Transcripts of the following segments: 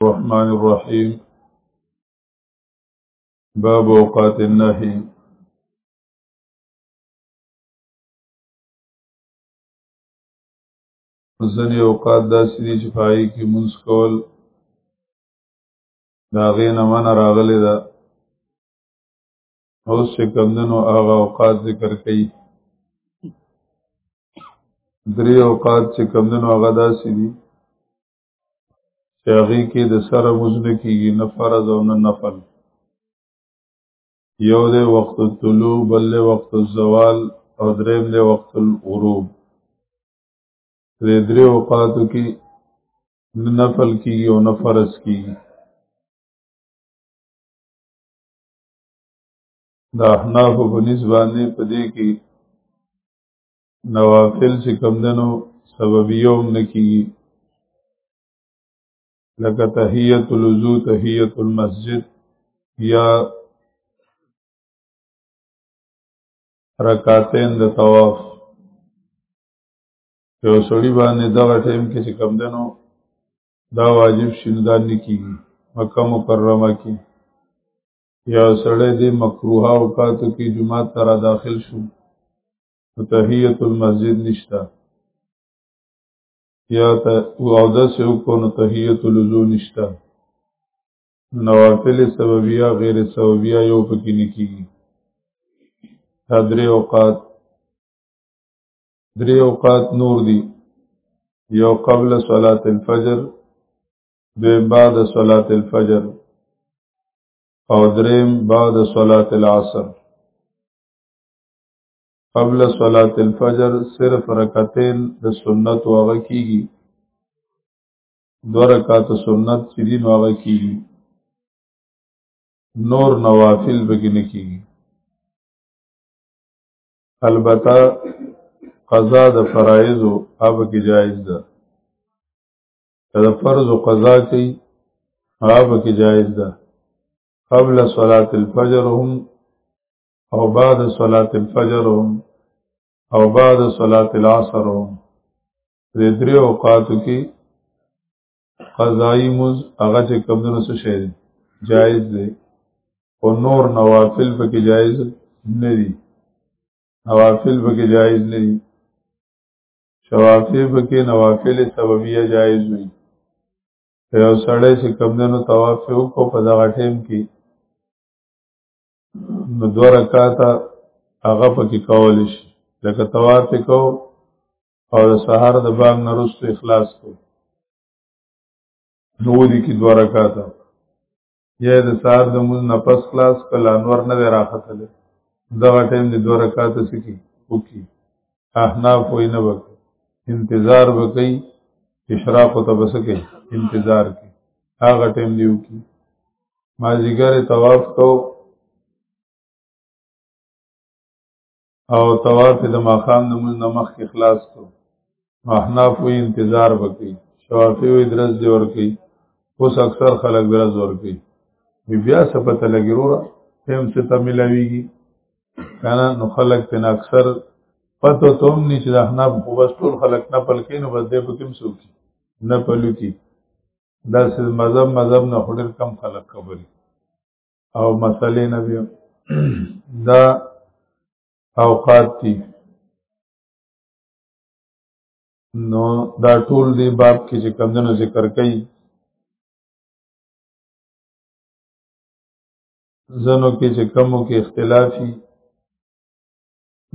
الرحمن الرحيم باب اوقات النهي ځنې اوقات داسې دي چې پای کې مونږ کول دا غې نه من راغلي ده اوس چې کمدنو هغه اوقات ذکر کوي درې اوقات چې کمدنو هغه داسې دي چې هغې کې د سره مزنه کېږي نه فرض او نه نفل یو دی وقت الطلوع بل دی وقت الزوال او دریم دی وقت الغروب دې درې اوقاتو کې نه نفل کېږي او نه فرض کېږي د احناف په نسبت باندې په دې کې نوافل چې کم دنو سببیوم نکی لکه تحیت الوضو تحیت المسجد یا رکعتین د طواف یو سړی باندې دغه ټیم کې چې کم دنو دا واجب شیندان نکیږي مکه مکرمه کې یا سړی دې مکروه اوقاتو کې جمعه تر داخل شو تحیت المسجد نشتا یا ته او دس یو کو نو تحیت الوضو نشتا نوافل سببیه غیر سببیه یو پکې نکیږي درې اوقات درې اوقات نور دي یو قبل صلات الفجر دویم بعد صلات الفجر او دریم بعد صلات العصر قبل صلاة الفجر صرف رکتین د سنت واغه کیږي دو رکات سنت چې دین واغه کیږي نور نوافل بګنه کیږي البته قضا د فرایض او اب کې جایز ده دا فرض او قضا کوي اب کې جایز ده قبل صلاه الفجر هم او بعد صلاة الفجر او بعد صلاة العصر دې درې اوقاتو کې قضایی مز هغه چې کمونو څه شي جایز دی او نور نوافل پکې جایز نه دي نوافل پکې جایز نه دي شوافی پکې نوافل سببیه جایز وي یو سړی چې کمونو طواف وکړو په دغه ټیم کې نو دو رکاته هغه پکې کول شي لکه توار ته کو او د سهار د بام نرستو اخلاص کو نو دي کې دو رکاته یا د سهار د مون نفس خلاص کله انور نه راختله دغه ټیم د دو رکاته سکی وکي احناف وي نه وک انتظار وکي اشراق ته بسکه انتظار کی هغه ټیم دی وکي مازیګر طواف کو او طواف د ماقام د مون نمخ کې خلاص کو احناف وی انتظار وکي شوافی وی درس دی ورکی اوس اکثر خلک درس ورکی بیا څه پته لګی وروره هم څه ته ملاویږي کنه نو خلک تن اکثر پته توم نه چې د احناف خو بس ټول خلک نه پلکې نو بس دې په کوم څوک نه پلو کی دا سل مذهب مذهب نه خډر کم خلق خبري او مسلې نه بیا دا اوقات دي نو دا ټول دی باب کې چې کمندونو ذکر کړي زنو کې چې کمو کې اختلافي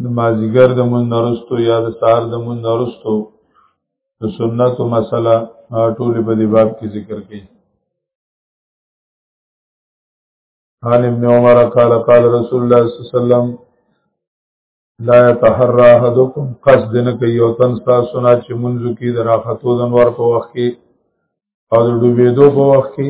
د مازیګر د مون نرستو یا د سار د مون نرستو د سنت و مسله ټولی په دی باب کی ذکر کی حال ابن عمر قال قال رسول الله صلی اللہ علیہ وسلم لا يتحرى احدكم قصد نه کوي او تن تاسو نه چې منځو کې د راختو د انوار په وخت کې او د ډوبېدو په وخت کې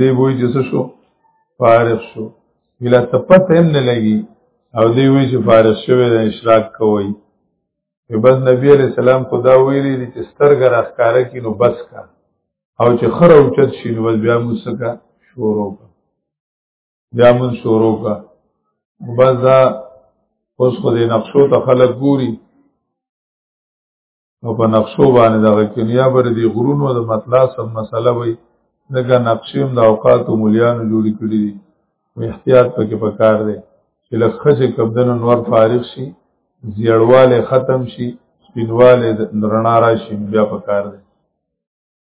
دې وای چې څه شو فارغ شو ویلا تپت هم نه لګي او دې وای چې فارغ شوی د اشراق کوي بس نبی علیہ السلام خدا ویلی دي چې سترګه راخاره کې نو بس کا او چې خره اوچت شي نو بس بیا موسکا شروع کا بیا مون شروع کا بس دا اوس خو دې نقشو ته خلک ګوري او په نقشو باندې دغه کنیا بر دي غرونو د مطلع سم مسله وي دغه نقشې هم د اوقات او مليانو جوړې کړې دي احتیاط پکې پکار دی چې لکه چې کبدن نور فارغ شي زیړواله ختم شي سپینواله رڼا راشي بیا پکار دی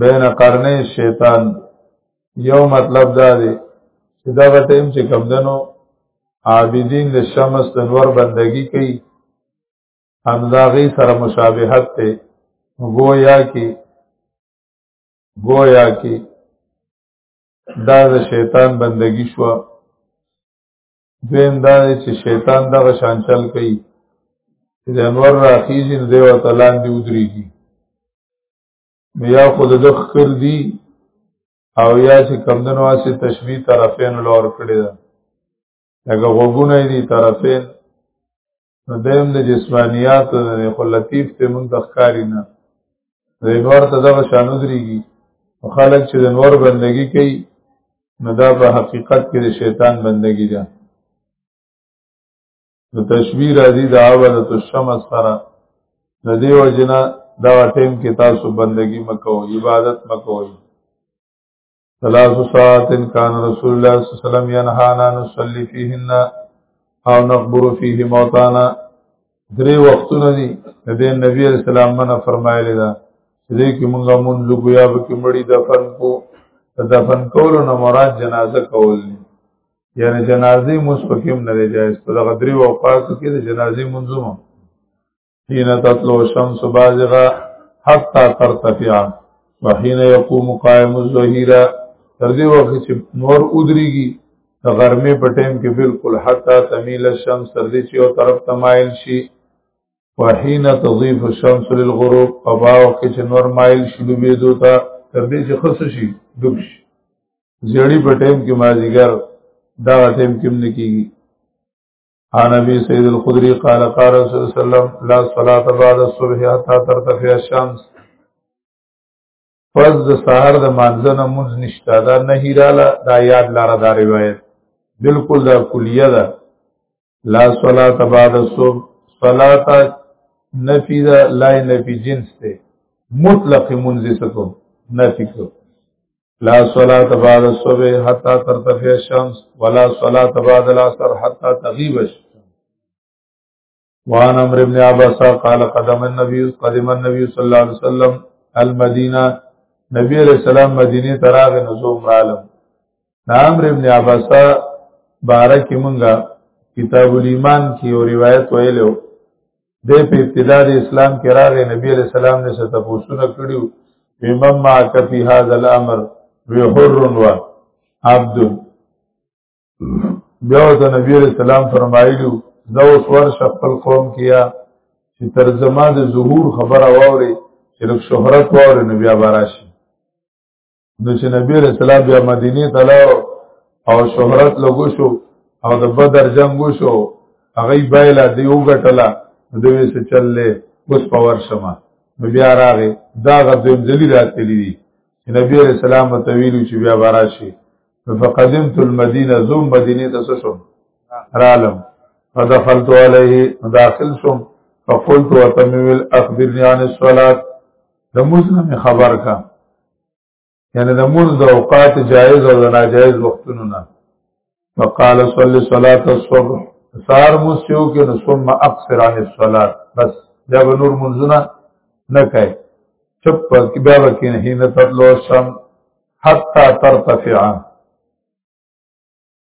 بین قرنې شیطان یو مطلب دا دی چې دا غټیم چې کمدنو عابدین د شمس د نور بندگی کوي همداغي سره مشابهت ته گویا کې گویا کې دا د شیطان بندگی شو دویم دا چې شیطان دغه شانچل کوي چې د انور راخیزي نو دیو تلان دی ودرېږي یا خود د خکر دی او یا چې کمدنو هسې تشبیه طرفین لور کړی ده لکه غوږونه یې دي طرفین نو دیم د جسمانیات د خو لطیف ته مونږ د ښکاری نه د انور ته دغه شان ودرېږي او خلک چې د انور بندگی کوي نو دا په حقیقت کې د شیطان بندگی ده نو تشبیه راځي د عبادت الشمس سره د دیو جنا دا ټیم کې تاسو بندگی مکو عبادت مکو ثلاث ساعت کان رسول الله صلی الله علیه وسلم ينهانا نصلي فيهن او نقبر فيه موتانا درې وختونه دي د دې نبی علیہ السلام منه فرمایلی دا چې دې کې مونږه مونږ لګو یا به کې مړی دفن کو دفن کولو نه مراد جنازه کول دي یعنی جنازي مونږ پکې هم نه دی جایز په دغه درې اوقاتو کې د جنازي منظومه حين تطلع الشمس بازغه حتى ترتفع وحين يقوم قائم الظهيره تر دې وخت چې نور ودريږي د غرمې په ټیم کې بالکل حتی تمیل الشمس تر دې چې یو طرف ته مایل شي وحین تضیف الشمس للغروب او باو کې چې نور مایل شي ډوبېدو ته تر دې چې خص شي ډوب شي زیړی په ټیم کې مازیګر دا ټیم کې نه کیږي عن ابي سيد الخدري قال قال رسول الله صلى الله عليه وسلم لا صلاه بعد الصبح حتى ترتفع الشمس پس د سحر د مانځنه مونږ نشته دا نه هیراله دا یاد لاره دا روایت بالکل دا کلیه ده لا صلاة بعد الصبح صلاة نفی دا لا نفی جنس ته مطلق منزی ستو نفی کو لا صلاة بعد الصبح حتى ترتفع الشمس ولا صلاة بعد العصر حتى تغيب الشمس وعن عمرو بن عباس قال قدم النبي قدم النبي صلى الله عليه وسلم المدينه نبی علیہ السلام مدینه تراغ نزوم عالم نام ابن عباسا بارک منګه کتاب الایمان کې او روایت ویلو د په ابتدا د اسلام کې راغی نبی علیہ السلام نے ست پوښتنه کړیو امام ما کفی هذا الامر وی حر و عبد بیا د نبی علیہ السلام فرمایلو زو سور شپل قوم کیا چې تر زما د ظهور خبره ووري چې شهرت ووري نبی باراشي نو چې نبی رسول الله بیا مدینه ته لاړ او شهرت لګو شو او د بدر جنگ وشو هغه بایلا دی وګټلا دوی څه چللې اوس پاور شمه نو بیا راغې دا غدویم ځلی راتلی دي چې نبی عليه السلام ته ویلو چې بیا براشي فقدمت المدینه زوم مدینه ته شوم رالم فدخلت عليه داخل شوم فقلت وتمويل اخبرني عن الصلاه د مسلم خبر کا یعنی د مونږ د اوقات جایز او د ناجایز وختونو نه فقال صلی صلاه الصبح سار موسیو کې نو ثم اقصر عن الصلاه بس دا به نور منځونه نه کوي چپ کې بیا وکې نه نه تطلو شم حتا ترتفع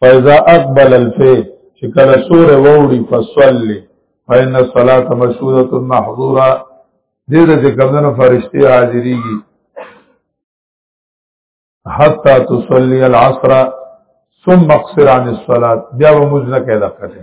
فاذا اقبل الفي چې کله سور ووري فصلی فإن الصلاة مشهودة محظورة دې د کمنو فرشتي حاضرېږي حتا تصلي العصر ثم اقصر عن الصلاة بیا به موږ نه کېدا کړې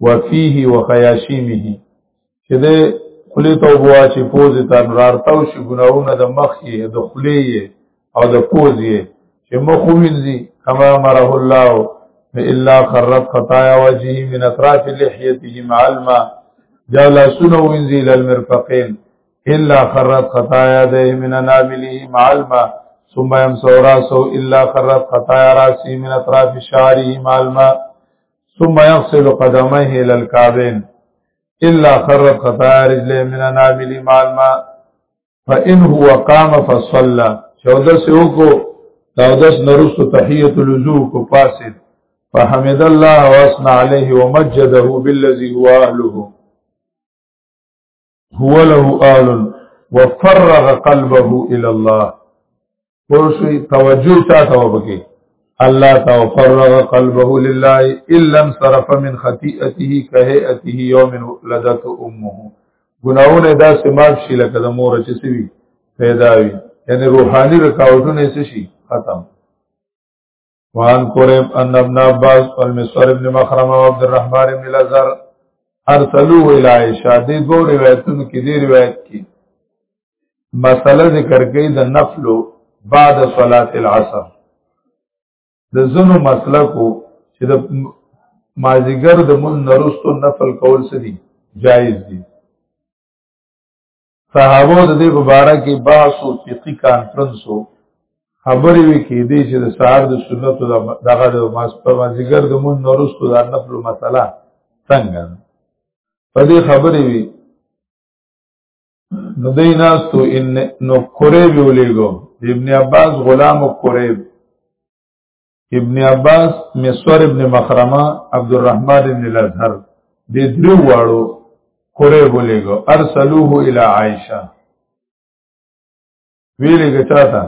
وفيه وخياشيمه چې د خلی ته وبوا چې پوز ته رارتاو شي ګناونه د مخ یې د خلی او د پوز یې چې مخ وینځي کما مره الله الا خرت خطايا وجهه من اطراف لحيته مع الماء جعل سنو وینځي للمرفقين الا خرت خطايا ده من نابله مع الماء ثم يمسو راسو الا خرت خطايا راسي من اطراف شعره مع الماء ثم يغسل قدميه الى الكعبين الا خرب خطايا رجل من مال ما فان هو قام فصلى چودس یو کو چودس نرست تحيه الوضوء کو فاسد فحمد الله واسنا عليه ومجده بالذي هو اهله هو له آل وفرغ قلبه الى الله ورشي توجه چاته وبکي الله توفرغ قلبه لله الا انصرف من خطيئته كهئته يوم ولدت امه ګناونه دا سماج شي لکه د مور چې سوي پیدا وي یعنی روحاني رکاوټونه شي ختم وان قریب ان ابن عباس والمسور ابن مخرمه وعبد الرحمن ابن الازر ارسلوه الى عائشه دې دوه روایتونو کې دې روایت کې مسله ذکر کړي د نفل بعد صلاه العصر د زنو مسله کو چې د مازیګر د مون نرستو نفل کول سدي جایز دي صحابه د دې مبارک کې بحث او فقہی کانفرنس وو خبرې وی کې دي چې د سهار د سنت دغه د ماس په مازیګر د مون نورستو د نفل مسله څنګه په دې خبرې وی نو دې ناستو ان نو قریب ولېګو ابن عباس غلام قریب ابن عباس مسور ابن مخرمه عبدالرحمن ابن الازهر دې درو واړو کورې بولېګو ارسلوه الی عائشه ویلېګه چاته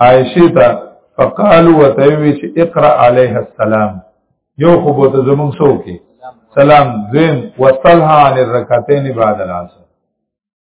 عائشه ته فقالوا وتوی چې اقرا علیها السلام یو خو بوت زمون سو کې سلام زم وصلها عن الرکعتین بعد العصر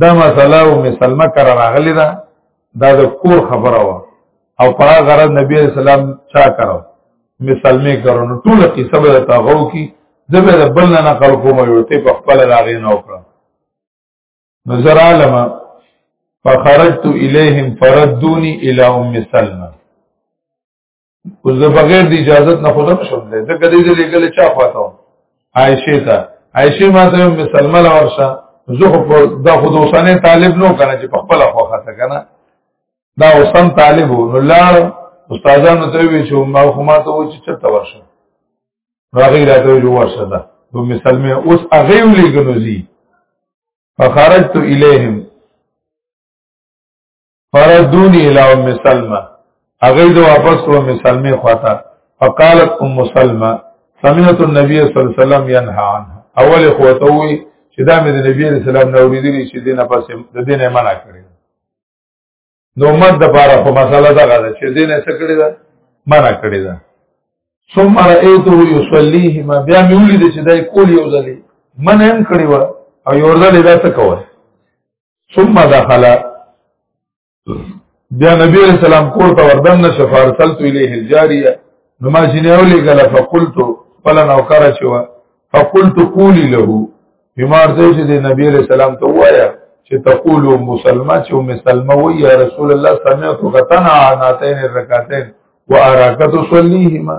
دا مسله او مسلمه کرا راغلی دا دا د کور خبره وا او په غرض نبی اسلام چا کرو مسلمه کرو نو ټول قصه به تاغو کی زبه د بل نه نقل کوم یو ته په خپل راغی نه وکړه نظر عالم فخرجت الیهم فردونی الی ام سلمہ اوس د بغیر د اجازه نه خو نه شوم دی دا کدی دې لګل چا پاتو عائشه ته عائشه ما ته مسلمان ورشه زه خو په دا خو دوسانه طالب نو کنه چې په خپل خو خاطر کنه دا اوسم طالب نو لار استادانو ته وی چې ما خو ما ته و چې چرته ورشه راغی راته جو ورشه دا نو مسلمان اوس هغه ولګنو زی فخرجت الیهم فردونی الى ام سلمہ هغه د واپس کړو ام سلمہ خواته فقالت ام سلمہ سمعت النبي صلی الله علیه وسلم ينهى عنها اول خواته وی چې دا مې د نبی صلی الله علیه وسلم نو ورېدلی چې دینه پس د دینه منع کړی نو مد د پاره په مسله دا غواړي چې دینه څه کړی دا منع کړی دا ثم رأيته يصليهما بیا مې ولید چې دای کول یو ځلې من هم کړی و او یو ځلې دا څه کوي ثم دخل بیا نبی علیہ السلام کور ته وردن نشه فارسلت الیه الجاریه نو ما جنې اولې غلا فقلت فل نوکر شو فقلت قولی له بیمار دی چې د نبی علیہ السلام ته وایا چې تقول مسلمه چې مسلمه وای یا رسول الله سمعت غتنا عناتین الرکعتین وارکت صلیهما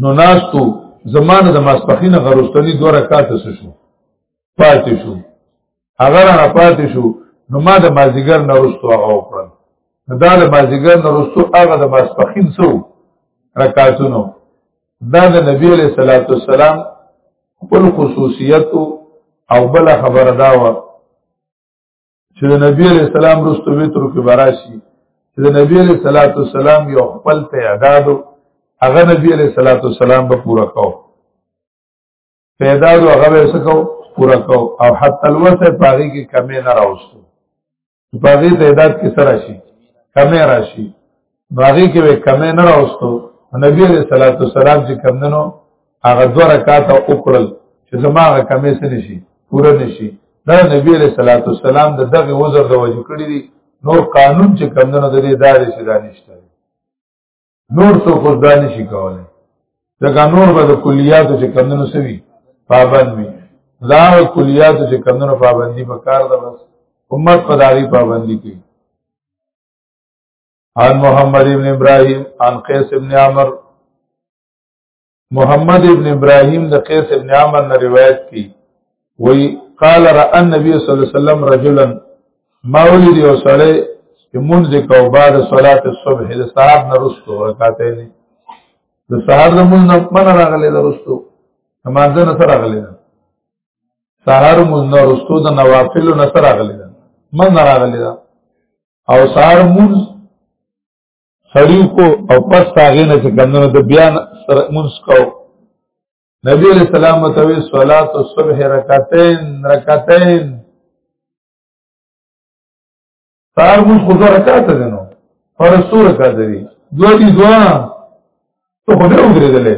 نو ناستو زمانه د ماسپخینه غروستنی دوه رکعات شو پاتې شو هغه را پاتې شو نو ما د مازیګر نه رستو هغه وکړل دا د مازیګر نه رستو هغه د ماسپخین سو رکعاتونو دا د نبی علیہ الصلوۃ والسلام خپل خصوصیت او بل خبره دا و چې د نبی علی السلام رستو وتر کې براشي چې د نبی علی صلوات والسلام یو خپل تعداد هغه نبی علی صلوات والسلام به پورا کاو تعداد هغه به سکو پورا کاو او حتی الوسه پاغي کې کمی نه راوستو پاغي تعداد کې سره شي کمی راشي باغی کې به کمې نه راوستو نبی علیہ الصلوۃ والسلام چې کم دنو هغه دوه رکعات وکړل چې زما هغه کمې سن شي پوره نشي دا نبی علیہ الصلوۃ والسلام د دغه وزر د وجه کړی دي نور قانون چې کم دنو د دې داري شي دانشته نور څه خو دانه شي کولای ځکه نور به د کلیاتو چې کم دنو سوي پابند وي دا کلیاتو چې کم دنو پابندي پکار ده بس امت په داغي پابندي کوي عن محمد ابن ابراهيم عن قيس ابن عمر محمد ابن ابراهيم د قيس ابن عمر نه روایت کی وی قال را النبي صلی الله علیه وسلم رجلا ما ولید یو سړی چې مونږ کو بعد صلات الصبح د سحر نه رسو رکعتین د سحر د مونږ نه من راغلی د رسو نمازه نه سره راغلی سحر مونږ نه رسو د نوافل نه سره راغلی من راغلی دا او سار مون سړیو کو او پس هغه نه چې کمنو د بیا سره مونږ کو نبی علیہ السلام متوی صلات الصبح رکعتین رکعتین سار مون خو رکعت ده نو پر سور رکعت دی دوه دی دوه ته خو نه ودرېدلې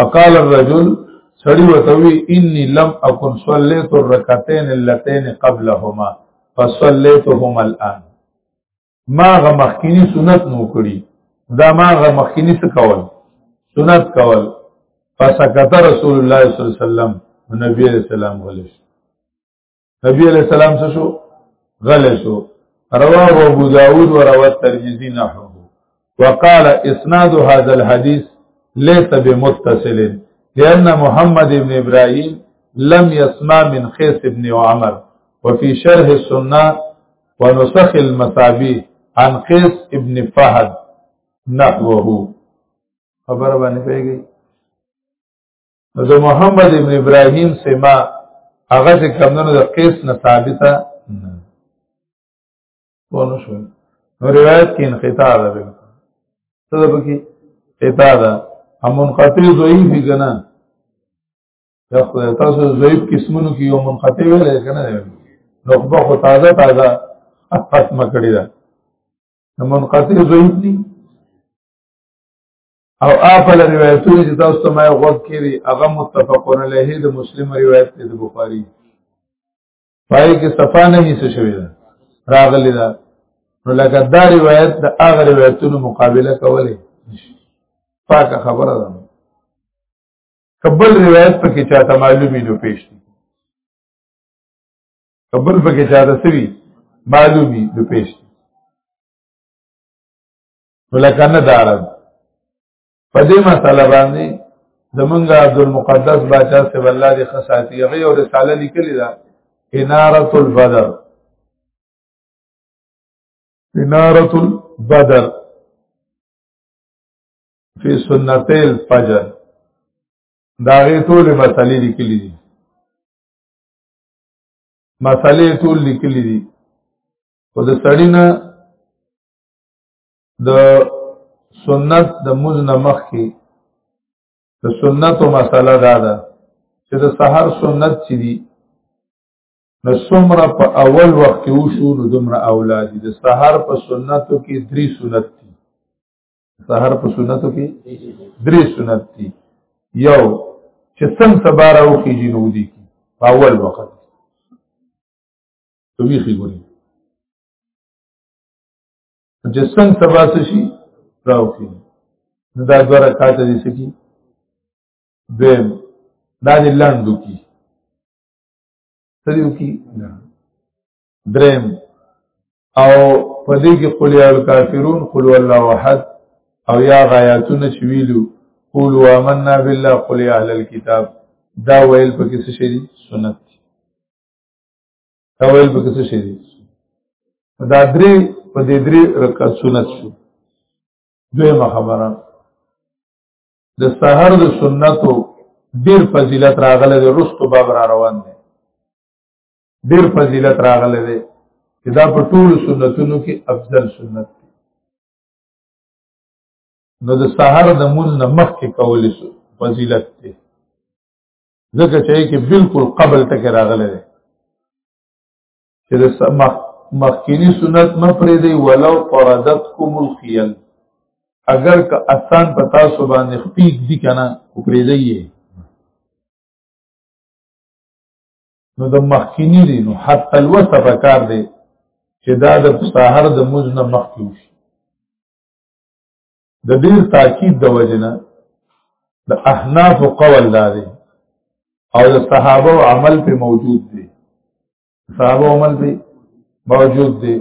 فقال الرجل سړی وتوی انی لم اكن صليت الركعتين اللتين قبلهما فصليتهما الان ما غ مخکینی سنت نو کړی دا ما غ مخکینی څه کول سنت کول فسکت رسول الله صلی الله علیه وسلم نبی علیہ السلام غلیش نبی علیہ السلام څه شو غلی شو رواه ابو داود وروى الترمذي نحوه وقال اسناد هذا الحديث ليس بمتصل لأن محمد ابن إبراهيم لم يسمع من خيس ابن عمر وفي شرح السنة ونسخ المصابيح عن قيس ابن فهد نحوه خبر باندې پیږي نو د محمد ابن ابراهیم سما هغه چې کمونو د قیس نه ثابته نه ونه شو نو روایت کې انقطاع ده به څه ده پکې قطاع ده هم منقطع ضعیف کنه یا خو تاسو ضعیف قسمونو کې یو منقطع ویل کنه نخبه خو تازه تازه ختمه کړی ده منقطع ضعیف دي او اپل روایتونه چې تاسو ته ما غوږ کړي هغه متفقون علیه د مسلم روایت دی د بخاری پای کې صفه نه هیڅ شوی ده راغلی ده نو لکه دا روایت د هغه روایتونو مقابله کوله پاکه خبره ده قبل روایت پکې چاته معلومی نو پیش دي قبل پکې چاته سوي معلومی نو پیش دي ولکنه دارد په دې مسله باندې زمونږ عبد المقدس باچا سیب الله دی خصاتی هغه یو رساله لیکلی دا انارت البدر انارت البدر فی سنت الفجر دا غي ټول مسلې لیکلې دي مسلې ټول لیکلې دي او د سړی نه د سنت د مزن مخ کې د سنت او مسله دا ده چې د سحر سنت چې دي نو څومره په اول وخت کې وشو نو دومره اولاد دي د سحر په سنتو کې درې سنت دي سحر په سنتو کې درې سنت دي یو چې سم سبا راوخی جنودي کی په اول وخت تو ویخی ګوري چې څنګه سبا شي راو کې دا دوه رکعات دي سکی دویم دا دې لاندو کی سریو کی دریم او پدې کې قل یا الکافرون قل والله احد او یا غایاتونه چې ویلو قولوا آمنا بالله قل یا اهل الكتاب دا ویل پکې څه شي سنت دا ویل به څه شي دا درې په دې درې رکعات سنت شو دویمه خبره د سحر د سنتو ډیر فضیلت راغله د رستو باب را روان دی ډیر فضیلت راغله دی چې دا په ټول سنتونو کې افضل سنت دی نو د سحر د مون نه مخکې کولې فضیلت دی ځکه چې کې بالکل قبل ته کې راغلی دی چې د مخکینی سنت نه پرې دی ولو فردتکم الخیل اگر که آسان په تاسو باندې خپیک دي کنه او پرې دی نو د مخکینی دی نو حتی الوسه په کار دی چې دا د سحر د موز نه مخکې وشي د ډیر تاکید د وجنه د احناف قول لري او د صحابه عمل په موجود دي صحابه عمل به موجود دي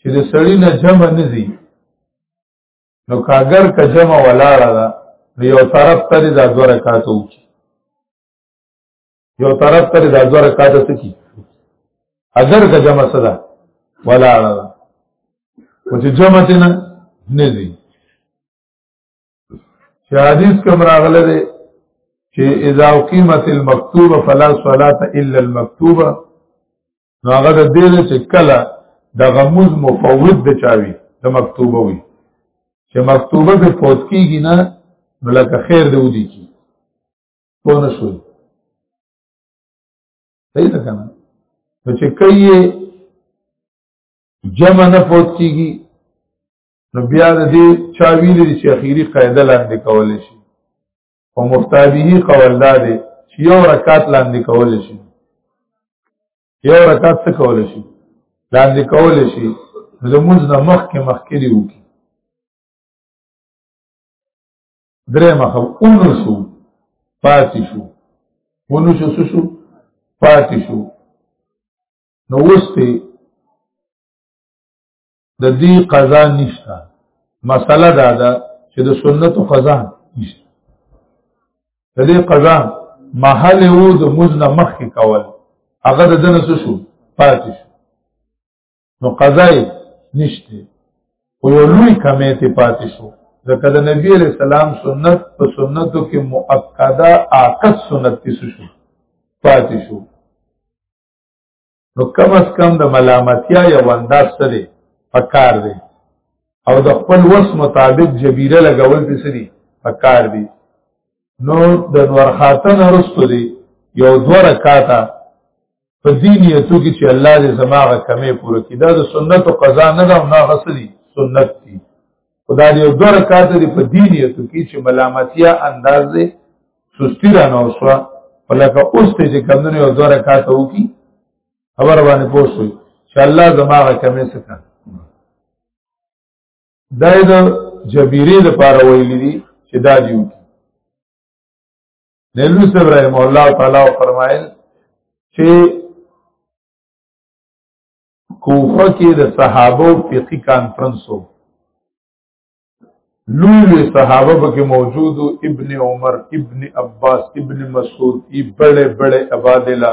چې د سړی نه جمع نزي نو کاګر کا جمع ولاړه ده یو طرف ته د دوه رکعاتو کې یو طرف ته د ازوره کاته سکی اگر که جمع صدا ولا اړه او چې جمع تنه نزي چې حدیث کوم راغله ده چې اذا قیمت المکتوبه فلا صلاه الا المکتوبه نو هغه د دې چې کله د غموز مفوض د چاوي د مکتوبه وي چې مکتوبه به فوت کیږي نه بلکې خیر دی ودی کی پوه نه شوي صحیح ده که نه نو چې کوي جمع نه فوت کېږي نو بیا د دې چا ویلي دي چې اخیری قاعده لاندې کولی شي او مفتابهي قول دا دی چې یو رکعت لاندې کولی شي یو رکعت څه کولی شي لاندې کولی شي نو د مونځ نه مخکې مخکې دی وکړي درې مخه اونو شو پاتې شو اونو شو شو پاتې شو نو وسته د دې قضا نشته مسله دا ده چې د سنت قضا نشته د دې قضا محل وو د مزنه مخ کې کول هغه د دنس شو پاتې شو نو قضا یې نشته او یو لوی کمې ته پاتې شو ځکه د نبی علیہ السلام سنت په سنتو کې مؤکده عاقد سنت کې شو پاتې شو نو کم از کم د ملامتیا یو انداز سره پکار دی او د خپل وس مطابق جبیره لګول به سری پکار دی نو د نور خاتن رستو دی یو دو رکاته په دې نیتو کې چې الله دې زماغه کمې پوره کړي دا د سنت او قضا نه دا نه غسري سنت دي خدای دې دوه رکعات دې په دې نیتو کې چې ملامتیا انداز دې سستی را نه وسوه ولکه اوس ته چې کمونه یو دوه رکعات وکي خبر باندې پوښوي چې الله زماغه کمې سکه دا د جبیری لپاره ویلي دي چې دا دیو نیلوی صاحب رحم الله تعالی فرمایل چې کوفه کې د صحابه فقہی کانفرنس وو لوی صحابه پکې موجود ابن عمر ابن عباس ابن مسعود ای بڑے بڑے ابادلہ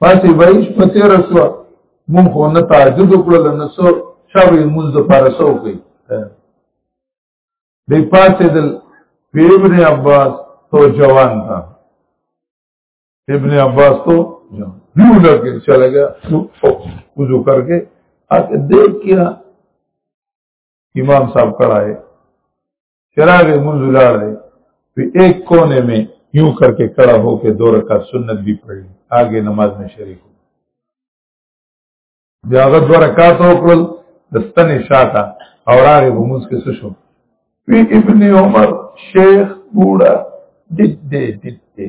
پاتې وایي په تیر شو مونږ خو نه تعجب وکړل نه سو شاوې مونږ د پارسو کوي دی پاتې دل ابن عباس تو جوان تھا ابن عباس تو جوان یوں لگ کے چلا گیا وضو کر کے آ کے دیکھ کیا امام صاحب کڑا ہے چراغ منځ لاړ دی په ایک کونے میں یوں کر کے کڑا ہو کے دو رکعت سنت بھی پڑھ لی آگے نماز میں شریک ہو بیا هغه دوه رکعات وکړل د ستنې شاته او راغې په موږ کې څه شو وی ابن عمر شیخ بوډا دید دې دید دې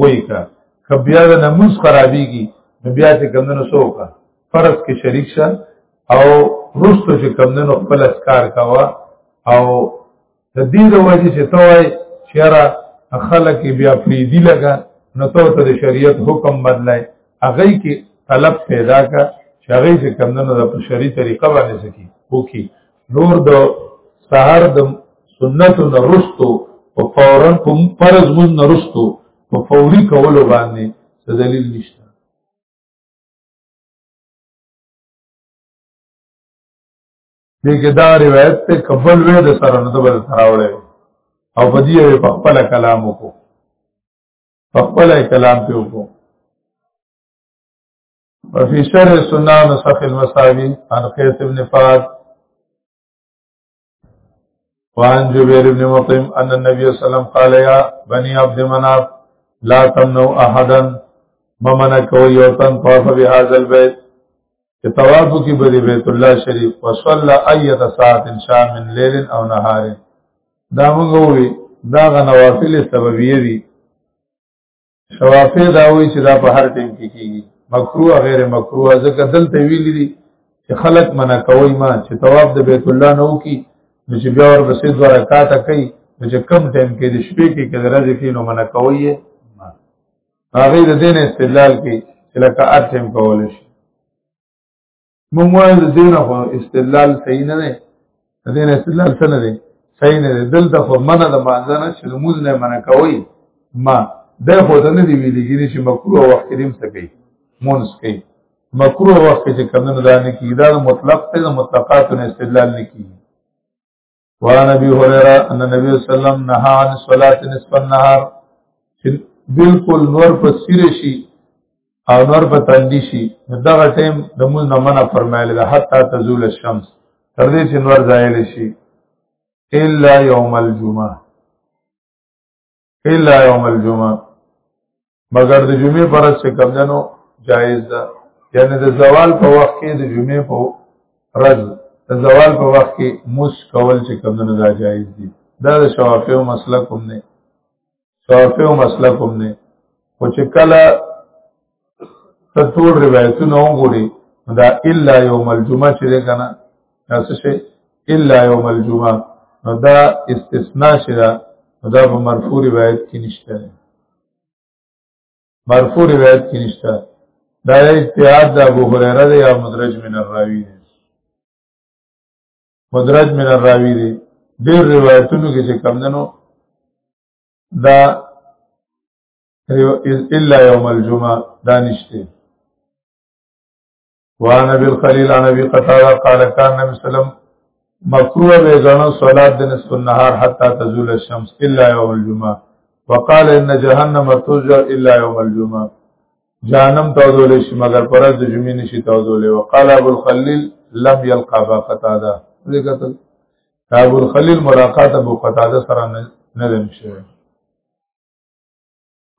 وای کا که بیا د نموز خرابېږي نو بیا چې کمدنو سو کا فرض کې شریک شه او رستو چې کمدنو خپل اسکار کاوه او د دې د وجې چې ته وای چیرې خلک بیا پریدي لګا نو ته ته د شریعت حکم بدلای هغه کې طلب پیدا کا چې هغه چې کمدنو د شریعت طریقه باندې سکی وکي نور د سهار د سنت نرستو او فورا په فرض مون نرستو په فوري کولو باندې څه دلیل نشته دغه دا روایت ته قبل وې د سره نه بل تراوړې او په دې په خپل کلام وکړو په خپل کلام ته وکړو وفي شرح السنة نسخ المساوي عن قيس بن فهد وعن جبير بن مطعم أن النبي صلى الله عليه وسلم قال يا بني عبد مناف لا تمنوا أحدا ممن کوي او تن طواف به هاذ البيت چې طواف کوي به بیت الله شریف وصلى ايت ساعه ان شاء من ليل او نهار دا موږ وی دا غ نوافل سببیه دي شوافی دا وایي چې دا په هر ټیم کې کیږي مکروه غیر مکروه ځکه دلته ویلي دي چې خلق منع کوي ما چې طواف د بیت الله نه وکي نو چې بیا ور بسې دوه رکعات کوي نو چې کم ټیم کې د شپې کې کې درځي کې نو منع کوي هغه د دین استدلال کې چې لکه ار ټیم کول شي مونږ وایو دینه خو استدلال صحیح نه دی دینه استدلال څه نه دی صحیح نه دی دلته خو منه د مانځه نه چې موږ نه منه کوي ما دا خو ته نه دی ویلي ګینه چې مکروه وخت کې دیم څه کوي مونږ کوي مکروه وخت کې چې کمنو دانه کې دا مطلق ته مطلقات نه استدلال نه کوي وعن ابي هريره ان النبي صلى الله عليه وسلم نهى عن صلاه نصف النهار بالکل نور په سیر شي او نور په تندي شي دغه ټیم د موږ نه منع فرمایلی ده حتی تزول الشمس تر دې چې نور ځایل شي الا يوم الجمعه الا یوم الجمعه مگر د جمعې پر څه کم دنو جایز ده یعنی د زوال په وخت کې د جمعې په ورځ د زوال په وخت کې موس کول چې کم دنو دا جایز دي دا د شوافی او مسلک هم نه شوافی او مسلک هم نه خو چې کله ته ټول روایتونه وګوري دا الا یوم الجمعه چې ده کنه دا څه شي الا یوم الجمعه نو دا استثناء شي دا دا په مرفوع روایت کې نشته مرفوع روایت کې نشته دا اجتهاد د ابو هريره دی او مدرج من الراوی دی مدرج من الراوی دی ډېر روایتونو کې چې کم دنو دا الا یوم الجمعه دانشته وان ابي الخليل عن ابي قتاده قال كان النبي صلى الله عليه وسلم مکروه به غنو صلات د نصف النهار حتا تزول الشمس الا يوم الجمعه وقال ان جهنم تزجر الا يوم الجمعه جهنم توزول شي مگر پر د جمعې نشي توزول وقال ابو الخليل لم يلقى قتاده ذکرتل ابو الخليل ملاقات ابو قتاده سره نه نه شوی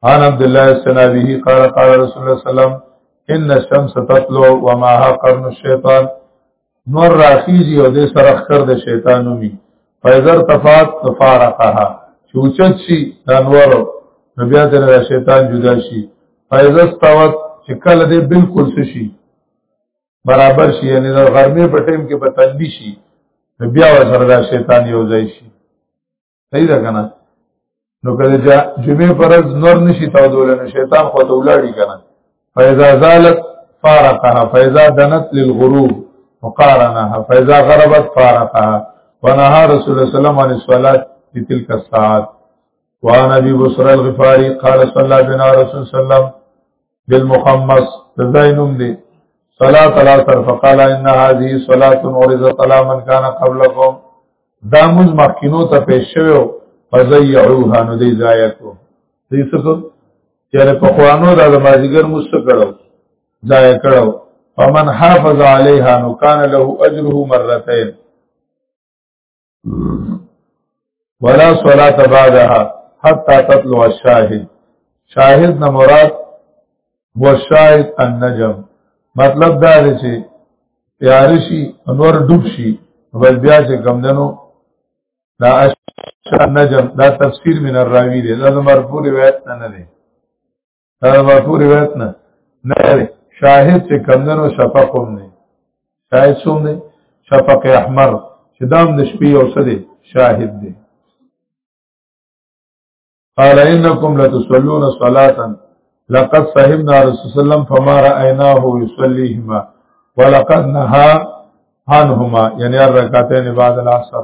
عن عبد الله السنابه قال قال رسول الله صلى الله عليه وسلم ان الشمس تطلع ومعها قرن الشيطان نور راخیزی او دې سره خر د شیطان نومي فیزر تفات تفارقها چوچت شي دانور نو بیا د شیطان جدا شي فیزر استوت چې کله دې بالکل شي برابر شي یعنی د غرمې په ټیم کې په تندې شي بیا ور سره د شیطان یو ځای شي صحیح ده کنه نو کله چې جمعې فرض نور نشي تاودول نو شیطان خو ته ولاړی کنه فاذا زالت فارقها فاذا دنت للغروب مقارنها فاذا غربت فارقها ونهى رسول الله صلى الله عليه وسلم عن الصلاه في تلك الساعات وعن ابي بصر الغفاري قال صلى بنا رسول الله صلى الله عليه وسلم بالمخمس تزاینم دی صلاة العصر فقال ان هذه صلاة عرضت على من كان قبلكم دا موږ مخکینو ته پیش شوو فزيعوها نو دی ضایع کو دې څه کو چیرې په قرانو دا د مازیګر مست کړو ضایع کړو فمن حافظ عليها نو كان له اجره مرتين ولا صلاة بعدها حتى تطلع الشاهد شاهد نه مراد هو شاهد النجم مطلب دا دی چې تیار شي انور ډوب شي بل بیا چې کم دنو دا اشار نجم دا تفسیر من الراوی دی دا مرفوع روایت نه نه دی دا مرفوع روایت نه نه شاهد چې کمندنو شفق هم نه شاهد څوم نه شفق احمر چې دام د شپې او څه دی شاهد دی قال انکم لتصلون صلاه لقد صحبنا رسول الله وسلم فما رايناه يصليهما ولقد نهى عنهما يعني الركعتين بعد العصر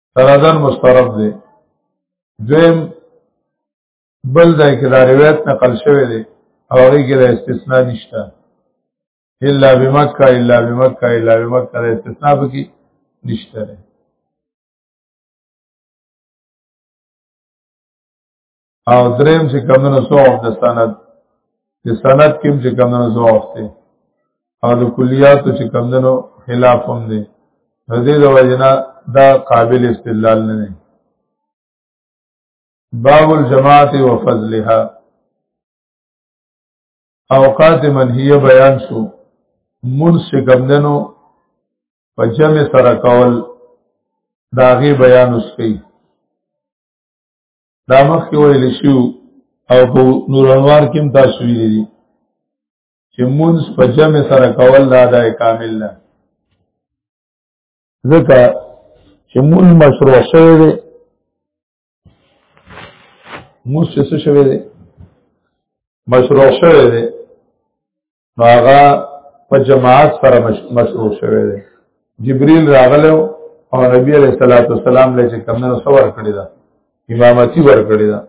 سندن مسترب دی دویم بل ځای کې دا روایت نقل شوی دی او هغه کې د استثناء نشته الا بمکه الا بمکه الا بمکه د استثناء پکې نشته او دریم چې کمونه سو وخت سند د سند کې چې کمونه سو وخت او د کلیاتو چې کمونه خلاف هم دی د دې د وجنا دا قابل استدلال نه دی باب الجماعت و فضلها اوقات منهیه بیان شو منځ چې کمونه په جمع سره کول داغي بیان وسکي دا مخکې ویل شو او په نور انوار کې هم تاسو ویلي دي چې مونږ په جمع سره کول دا د کامل نه ځکه چې مونږ مشروع شوی دی مونږ څه شوی دی مشروع شوی دی نو هغه په جماعت سره مشروع شوی دی جبريل راغلو او نبی عليه الصلاه والسلام له چې کمنو سوار کړی دا امامتي ور کړی دا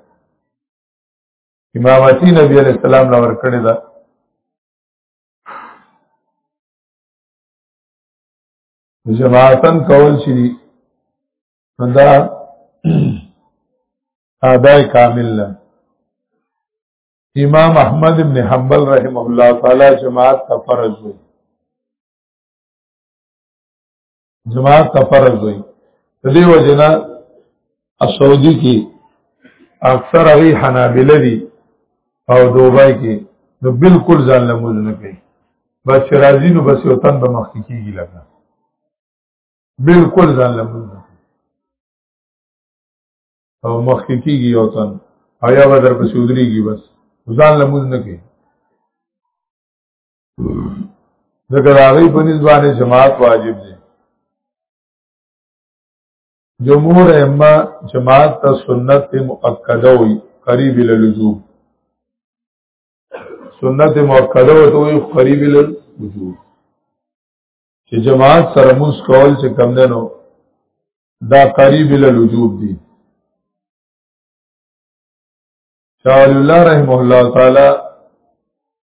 امامتي نبی عليه السلام له ور کړی دا جماعتن کول شي دا اداء کامل نه امام احمد ابن حنبل رحمه الله تعالی جماعت ته فرض وي جماعت ته فرض وي د دې وجنه اسعودي کې اکثر هغه حنابلة دي او دوبای کې نو بالکل ځان له موږ نه کوي بس راځي نو بس یو تن به مخ کېږي لګا بالکل ځان له موږ او مخکې کیږي یو تن او یا به در پسې ودرېږي بس ځان له مونځ نه کوي ځکه د هغوی په نسبت باندې جماعت واجب دی جمهور ائمه جماعت ته سنت مؤکده وي قریب له لزوم سنت مؤکده وي قریب له لزوم چې جماعت سره موس کول چې کم دنو دا قریب له وجوب دي شاول الله رحم الله تعالی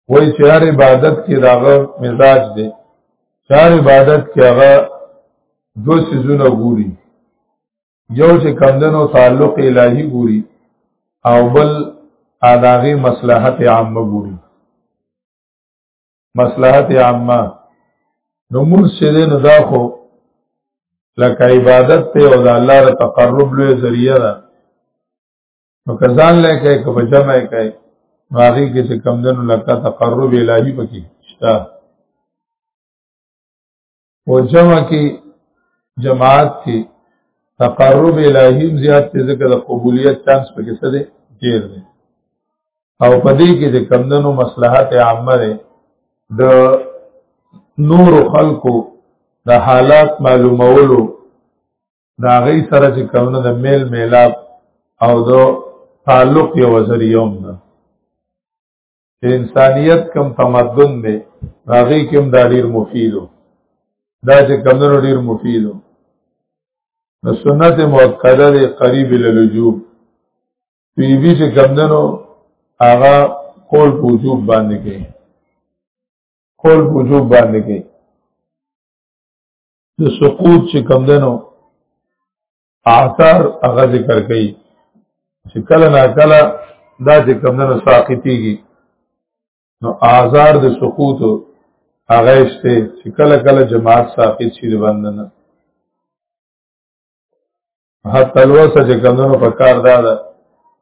وای چې هر عبادت کې داغه مزاج دی هر عبادت کې هغه دو سيزونه ګوري یو چې کم دنو تعلق الهي ګوري او بل اداغي مصلحت عامه ګوري مصلحت عامه نو موږ چې دې نه دا خو لکه عبادت ته او د الله ر تقرب لوی ذریعہ ده نو کزان لکه که په جمع کوي ماغي کې چې کم دنو لکه تقرب الهي پکې شته او جمع کې جماعت کې تقرب الهی زیات ته ذکر د قبولیت چانس پکې څه دی ډیر دی او پدې کې د کمندونو مصلحت عامه ده د نور خلقو د حالات معلومولو دا غي سره چې کمنه د میل میلاب او د تعلق یو ذریعہ هم ده چې انسانیت کم تمدن دی هغه کوم دا ډیر مفیدو دا چې کمونو ډیر مفیدو نو سنت مؤکده دی قریب للوجوب پی بی چې کمونو هغه کول وجوب باندې کوي کول وجوب باندې کوي د سقوط چې کمدنو آثار هغه ذکر کوي چې کله نا کله دا چې کمنو ساقطيږي نو آزار د سقوط هغه شته چې کله کله جماعت ساقط شي د بندنه حتی الوسه چې کمنو په کار دا ده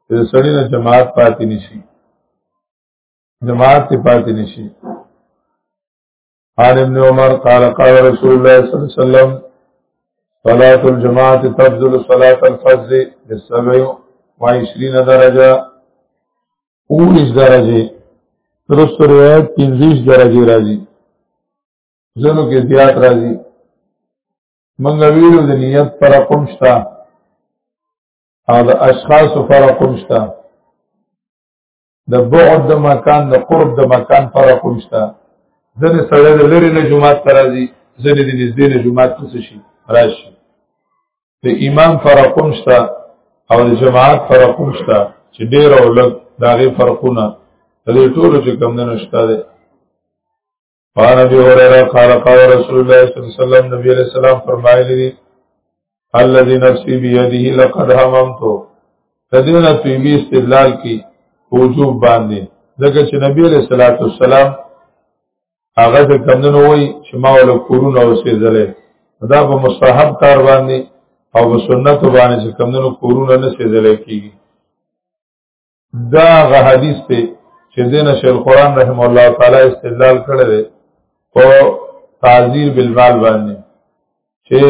چې سړی نه جماعت پاتې نشي جماعت پاتې نشي عن ابن عمر قال قال رسول الله صلى الله عليه وسلم صلاة الجماعة تبذل صلاة الفجر بالسبع وعشرين درجة اولیس درجه درست روایت پنزیش درجه راځي زنو کې زیات راځي منگا ویلو د نیت پر قمشتا او د اشخاص پر قمشتا د بعد د مکان د قرب د مکان فرق نشته ځنې سړی د لرې نه جماعت ته راځي ځنې د نږدې نه جماعت ته شي راشي د امام فرق نشته او د جماعت فرق نشته چې ډېر او لږ د هغې فرقونه د دې ټولو چې کم نه نشته دی قال ابي هريره قال قال رسول الله صلى الله عليه وسلم نبی علیہ السلام فرمایلی دی الذي نفسي بيده لقد هممت تدین طیبی استدلال کی وجوب باندې ځکه چې نبی علیہ الصلوۃ والسلام هغه څه کمندنو وای چې ما ول کورونه اوسې زله دا په مستحب کار باندې او په سنت باندې چې کمندنو کورونه نه سې زله کیږي دا غ حدیث ته چې دینه شیخ القرآن رحم الله تعالی استدلال کړی دی په تعذیر بالمال باندې چې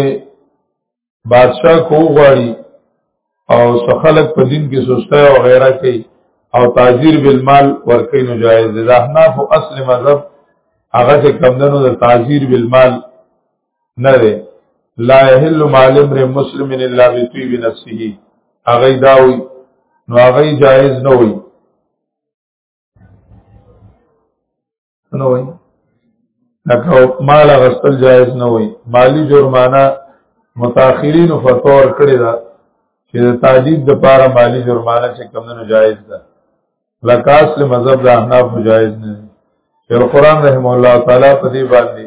بادشاہ کو غواړي او سخلق په دین کې سسته او غیره کوي او تعذیر بالمال ورکې نو جایز ده احناف اصل مذهب هغه چې کمندونو د تعذیر بالمال نه دی لا يحل مال امرئ مسلم الا بطيب نفسه هغه دا وي نو هغه جایز نه وي نه وي لکه مال غسل جایز نه وي مالی جرمانه متأخرین فتور کړی دا چې د تعدید د پاره مالی جرمانه چې کم نه جایز ده لکه اصل مذهب د احناف جایز نه دی شیخ قرآن رحم الله تعالی په دې باندې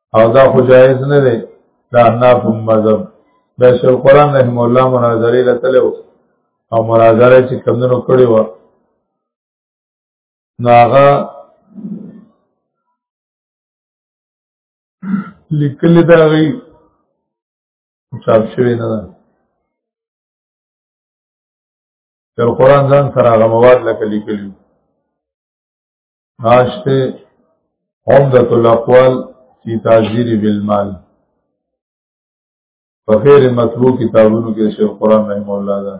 او دا خو جایز نه دی دا احناف مذهب دا شیخ قرآن رحم الله مناظره لتلو او مناظره چې کمندونو کړی و ناغه لیکل دا غي چاپ شوی نه ده تر قران ځان سره هغه مواد لکه لیکلی ناشته عمدة الاقوال فی تعذیر بالمال په خیر مطلوب کتابونو کې شیخ قرآن رحم الله ده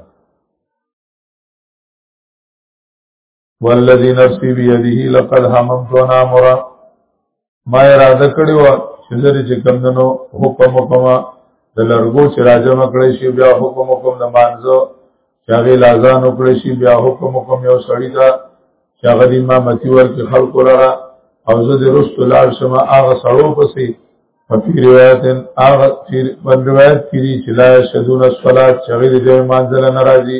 والذي نفسي بيده لقد هممت انا مرا ما اراده کړی و چې زری چې کم دنو حکم وکم د لرګو چې راځم کړی شي بیا حکم وکم د مانزو چې هغه لازان وکړی شي بیا حکم وکم یو سړی دا چې هغه د امامتي ورکه خلق لره او زه د رست لار شمه هغه سړو پسې په روایت هغه په روایت کې چې لا شذون الصلاه چې غیر د مانزل ناراضي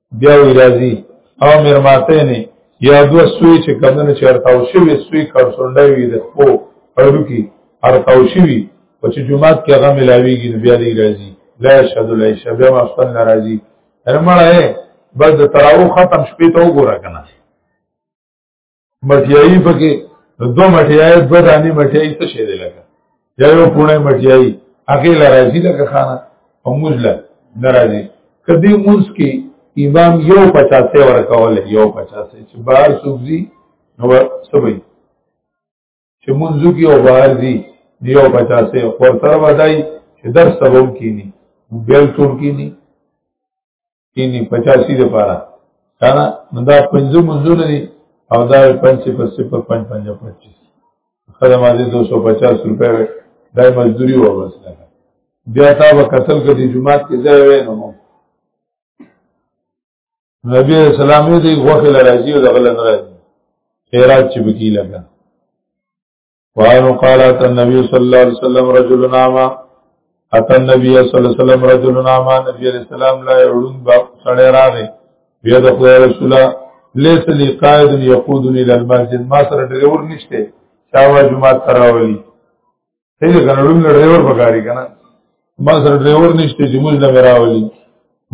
بیا وی راځي او مرماته نه یا دو سوی چې کمنه چې ارتاو شوی سوی کارسونډای وی د خو اړو کې ارتاو شوی او چې جمعات کې هغه ملاویږي بیا دی راځي لا شهد لا شهد بیا مفصل ناراضي هرمړه بس د تراو ختم شپې ته وګوره کنه مټیایي پکې دو مټیایي دو دانی مټیایي څه شی دی لکه یا یو پونه مټیایي هغه لراځي لکه خانه او مزله ناراضي کدی موس کې امام یو 50 ورکول یو 50 چې بار سوزي نو سبي چې منځو کې او بهر دي دیو بچا سه خور سره ودای چې درس ته وو کینی بیل ټول کینی کینی 85 د پاره کنه مندا پنځو منځو نه دي او دا 5 صفر صفر 5 5 25 خدمات 250 روپے دا مزدوری و بس لگا بیا تا به قتل کدی جمعات کې ځای وینم نبی علیہ السلام یې دی غوخه لراځي او دغه لراځي خیرات چې بکی لگا وانو قالت النبي صلی الله علیه وسلم رجل ناما اتى النبي صلی الله علیه وسلم رجل ناما نبی علیہ السلام لا يعلم باب سړی راغی بیا د خدای رسول ليس لي قائد يقودني الى المسجد ما سره ډریور نشته چا جمعه تراولي هیله کنړون له ډرایور بګاری کنه ما سره ډرایور نشته چې موږ نه راولي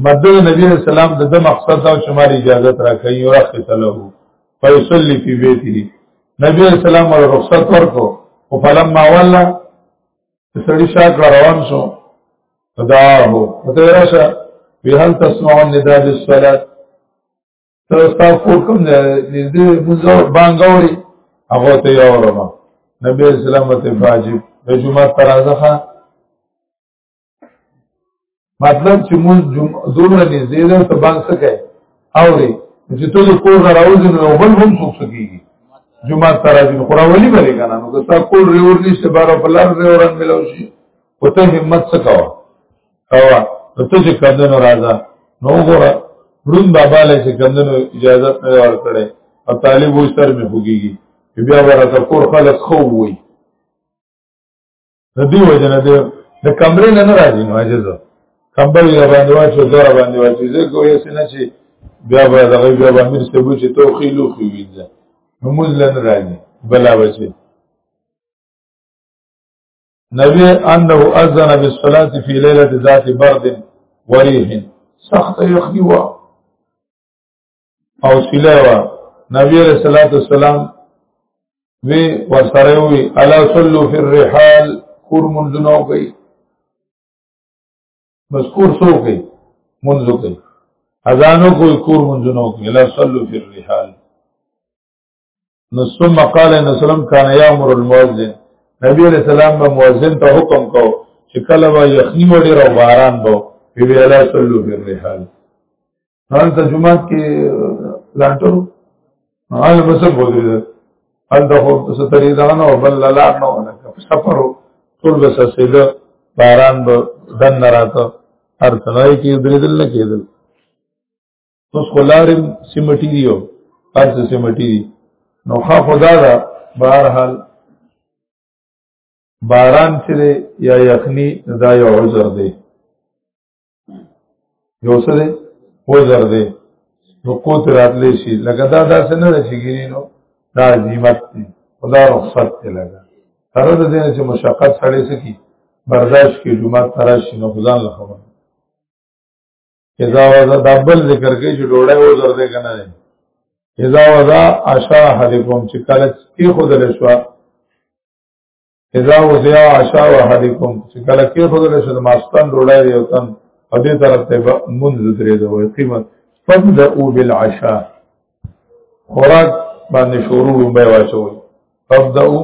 مدد نبی علیہ السلام د د مقصد دا چې مال اجازه را کوي او راخه تلو فیصلی فی بیته نبی علیہ السلام ور رخصت ورکو او فلما ولا سړی شاک روان شو دا هو ته راشه وی هل تسمع النداء بالصلاه ته ستا کور کوم دی نږدې مونږ بانګ اوري هغه ته یې اورم نبی اسلام ته واجب د جمعه ترازخه مطلب چې مونږ دومره نږدې ده ته بانګ څه کوي اوري چې ته د کور نه راوځې نو بل هم څوک څه کېږي جمعه ترازخه خو راولي به لګا نو که ستا کور ریور نشته بارو په لار ریوران ملو شي او ته همت څه کوه کوا نو ته چې کندنو راځه نو وګوره ورون بابا له چې کندنو اجازه نه ورکړي او طالب وې سر می خوګيږي بیا ورته کور خلک خو وي د دې وجه نه د کمرې نه راځي نو اجازه کمبل یا باندې واچو دور باندې واچو زه کوی سينه چې بیا به دغه بیا به امیر سبو چې تو خېلو خو وینځه نو موږ لن راځي بلا بچي نبی انه اذن بالصلاه فی لیلة ذات برد وریح سخت یخنی وا او سیله وا نبی علیہ الصلوۃ والسلام وی ورسره وی الا صلوا فی الرحال کور منځنو کوي بس کور سو کوي منځو کوي اذانو کوئی کور منځنو کوي الا صلوا فی الرحال نو ثم قال ان سلام کان یامر المؤذن نبی علیہ السلام به مؤذن ته حکم کو چې کله به یخنی وړي را باران بو بی بی علا صلو فی الرحال حال تا جماعت کی لانٹو حال بسر بودری در حال تا خوب ستری دانو بل لانو لکا سپرو طول بس سیده باران با دن نراتا هر تنائی کی دریدل نکیدل نو سکولارم سیمټی دی او هر څه سیمټی دی نو خا خدا دا بهر حال باران چې دی یا یخنی دا یو عذر دی یو څه دی عذر دی نو قوت راتلی شي لکه دا داسې نه ده چې ګینې نو دا عظیمت دی خدا رخصت دی لګا تر دې نه چې مشقت سړی سکی برداشت کې جمعه تراشي نو خدان له خبره اذا وزا دبل ذکر کوي چې ډوړې و زر دې کنه دي اذا وزا عشاء احدکم چې کله کې خود له شو اذا وزا عشاء احدکم چې کله کې خود له شو ماستان ډوړې دی او تن او دې طرف ته منځ درې دوه قیمت فبدأوا بالعشاء خوراک باندې شروع به واچوي فبدأوا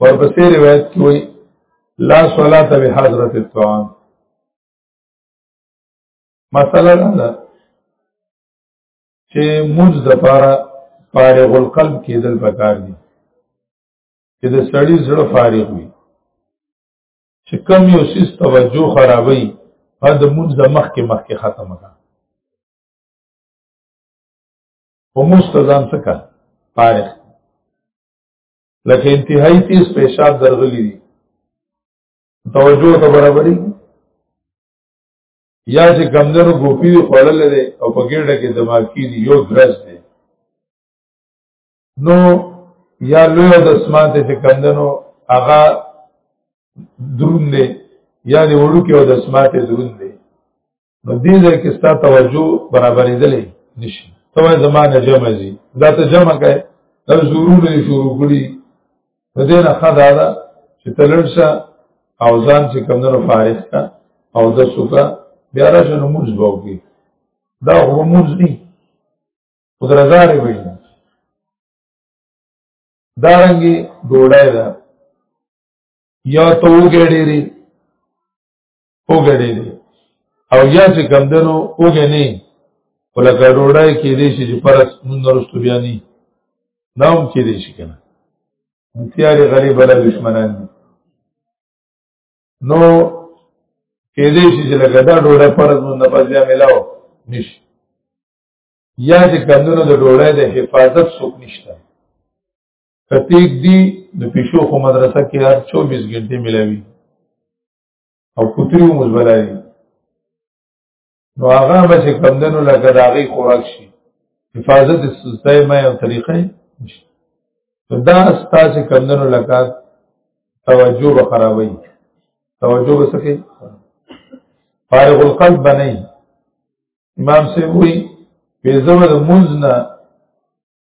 ورپسې روایت کې وایي لا صلاة بحضرت الطعام مسله ده چې موږ د پاره فارغ القلب کېدل پکار دي چې د سړی زړه فارغ وي چې کم یو سیس توجه خرابوي هغه د موږ د مخ کې مخ کې ختمه ده په مستزان څخه فارغ لکه انتهایی تیز پیشاب درغلی دی توجه ته برابرې یا چې کمدنو ګوپی وی خوړل دی او په ګډه کې دماغ کې دی یو درس دی نو یا لوی د اسمان ته چې کمدنو هغه درون دی یا دی وړو کې او د اسمان ته درون دی نو دې ځای کې ستا توجه برابرېدلې نشي ته زمانه جمع زی دا ته جمع کړي تر ضرور یې شروع کړي په دې نه خدا دا چې تلړسا او ځان چې کمنو فارغ کا او د سوکا بیا راځه نو موږ باوږي دا غموز دي قدرزارې وي دا رنګي ډوړای دا یا تو ګړېری وګړي دي او یا چې کم دنو وګني ولکه ډوډۍ کې دي چې پرس مونږ ورستو بیا نه نام کې دي چې کنه تیارې غریب ولا دشمنان دي نو کې دي چې لکه دا ډوډۍ پرس مونږ نه پځیا ملاو نشي یا چې کم دنو د ډوډۍ د حفاظت څوک نشته کتیک دی د پیشو خو مدرسه کې هر 24 غنټه ملاوي او فطری هم ځولای نو هغه به چې کمدنو لکه د هغې خوراک شي حفاظت سستۍ ما یو طریقه نشته نو دا ستا چې کمدنو لکه توجه به خرابوي توجه به څه کوي فارغ القلب به نه امام صاحب وایي پېزه به د مونځ نه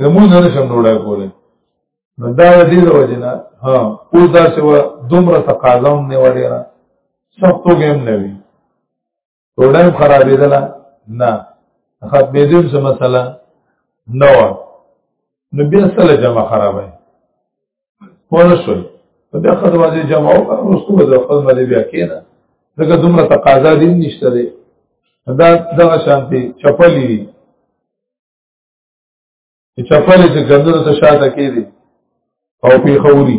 نو موږ نه شم ډوډۍ کولای نو دا دې د وجه نه ها اوس دا چې و دومره تقاضا هم نه وړي نه سختو ګیم نه وي ډوډۍ خرابې ده نه ختمې دې څه مسله نه و نو بیا سره جمع خرابه ونه شول په دې خاطر باندې جمع او رسو د خپل باندې بیا کېنه دغه دومره تقاضا دې نشته ده دا دغه شانتي چپلې چپل چې ګندر ته شاته کې دي او په خوري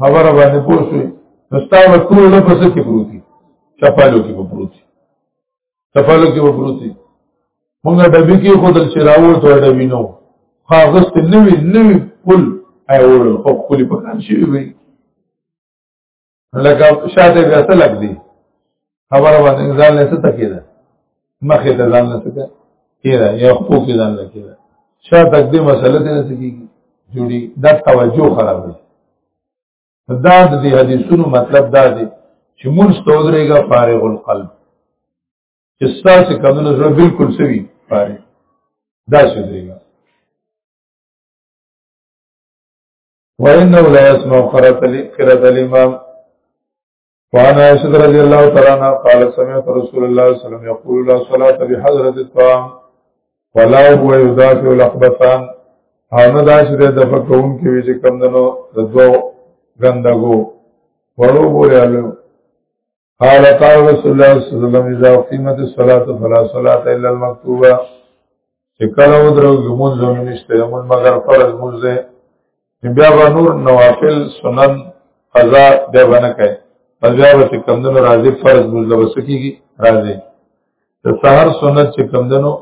خبره باندې پوښوي نو ستاسو ټول له پسې کې پروتي چپلو کې پروتي چپلو کې پروتي موږ ډبي کې خودل چې راوړ ته ډبي نو خاغست نوی نوی پل ایوړل خو خپل پکان شي وي لکه شاته بیا څه لګ دی خبره باندې ځان له څه تکیدا مخه ته ځان له څه کیدا یو خو کې ځان له کیدا شا تک دې مسله ته نسګي جوړي دا توجه خراب دی دا د دې حدیثونو مطلب دا دی چې مونږ تودريګه فارغ القلب چې ستاسو کمنو زړه بالکل سوي فارغ دا شي وانه لا يسمع قرات الامام وعن عائشة رضي الله تعالى عنها قال سمعت رسول الله صلى الله عليه وسلم يقول لا صلاة بحضرة الطعام ولا هو يدافع الاخبثان هغه دا چې د فقوم کې وی چې کم دنو د دوه غندګو وړو بوله قال قال رسول الله صلی الله علیه وسلم اذا قیمت الصلاه فلا صلاه الا المكتوبه چې کله ودرو ګمون زمون نشته یمون مگر فرض موزه بیا به نور نوافل سنن قضا بیا باندې کوي پس بیا به چې کمدنو راځي فرض موزه وسکیږي راځي د سحر سنت چې کمدنو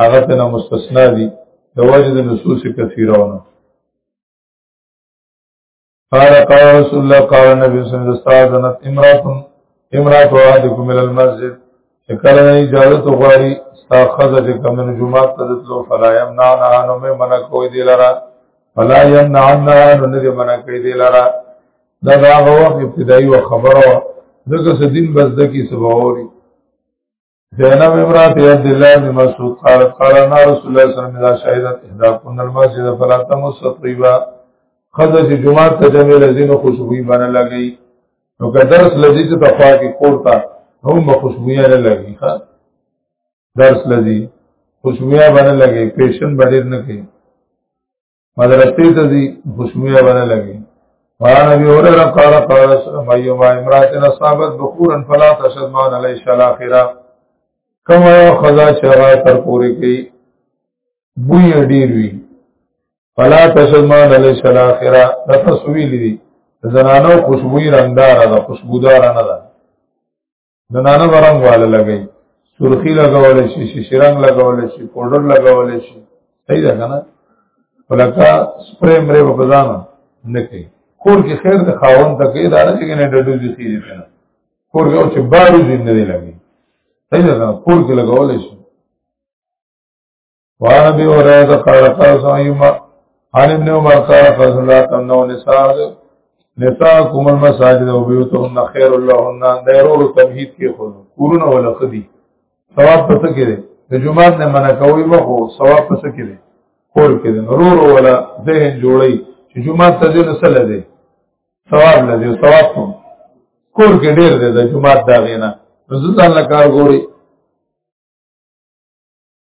هغه ته مستثنا دي د واجب نصوص کثیرونه قال قال رسول الله قال النبي صلى الله عليه وسلم استاذنت امراه امراه احدكم الى المسجد کله نه اجازه تو غواړي ستا خزه چې کوم جمعه ته تلو فلا يمنع عنه مې منع کوي دی لرا فلا يمنع عنه نه دې منع کوي دی لرا دا هغه وخت ابتدایي و خبره و دغه سدين بس دکی سباوري زینب امرات عبد الله بن مسعود قال قال انا رسول الله صلی الله علیه وسلم اذا شهدت احدى كن المسجد فلا تمس طيبا خذ چې جمعه ته جمع لذین خوشبوئی باندې لګی نو که درس لذی ته تفا کې کوړتا هم خوشبوئی نه لګی ها درس لذی خوشبوئی باندې لګی پیشن باندې نه کوي مدرسې ته ځي خوشبویا باندې لګي قال ابي هريره قال قال رسول ايما امراه اصابت بخورا فلا تشد ما عليه شلاخره کما خذا شرا تر پوری کی بوی ډیر وی فلا تشد ما عليه شلاخره دا تسویل دي زنانو خوشبوئی رنگدار ده خوشبودار نه ده نو نانه برنګ والا لګي سرخی لګول شي شیشې رنگ لګول شي پودر لګول شي صحیح ده کنه ولکه سپرې مرې په بزان نه کوي کور کې خیر د خاون ته کې دا نه چې نه ډډو دي سي کنه کور کې او چې بارو دي نه لګي صحیح ده کور کې لګول شي وان ابي هريره قال قال صحيما عن ابن عمر قال قال لا تمنعوا النساء نساء کوم المساجد او بيوتهن خير اللهن دایرور تمهید کې خو کورونه ولا خدي ثواب پس کې دي د جمعات نه منع کوي مخو ثواب پس کې دي کور کې دي نور ولا ذهن جوړي چې جمعات ته دې نسل دي ثواب لدی ثواب کوم کور کې ډېر دی د جمعات دا غینا نو ځان له کار ګوري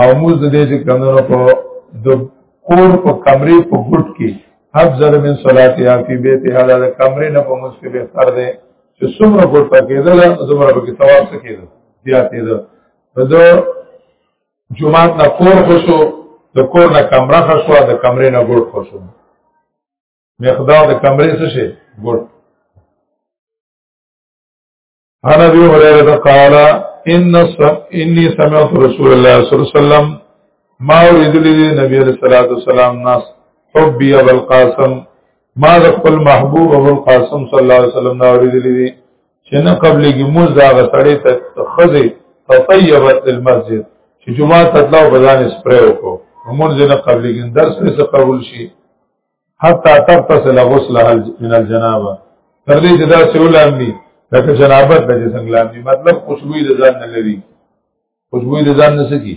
او موږ د دې چې کمنو په د کور په کمرې په ګټ کې حب زر من صلاتی فی بیت هدا د کمرې نه په موږ کې به تر دې چې څومره ګټ پکېدل زمره په کې ثواب څه کېدل بیا کېدل د جمعات نه کور خوشو د کور نه کمره خوشو د کمرې نه ګټ خوشو مقدار د کمرې څه شي ګټ انا ابي هريره قال ان اني سمعت رسول الله صلى الله عليه وسلم ما اريد لي نبي عليه الصلاه والسلام ناس حبي ابو القاسم ما د خپل محبوب ابو القاسم صلی الله علیه وسلم دا ورېدل دي چې نه قبل کې موز دا غسړې ته خزه تطيبت المسجد چې جمعه تطلع بزان سپرې وکړو موږ نه قبل کې درس نه قبول شي حتا تغتسل غسل من الجنابه تر دې چې دا سولام دي لکه جنابت د جسم لام دي مطلب خوشبوئی د ځان نه لري خوشبوئی د ځان نه سکی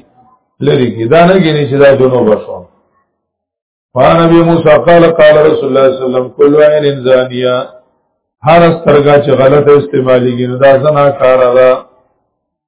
لري کې دا نه ګینه چې دا دونو بشو وان ابي موسی قال قال رسول الله صلی الله علیه وسلم كل عين زانيه هر سترګه چې غلطه استعمالي ګینه دا زنا کار ده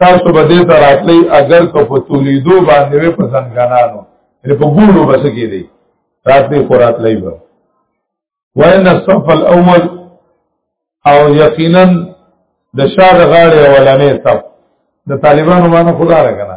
تاسو به دې ته راتلی اگر که په تولیدو باندې وې په ځنګانانو یعنی په ګولو بس کې دی راتلی خو راتلی به وان الصف الاول او یقینا د شار غاړې اولنې صف د طالبانو باندې خدا راکنه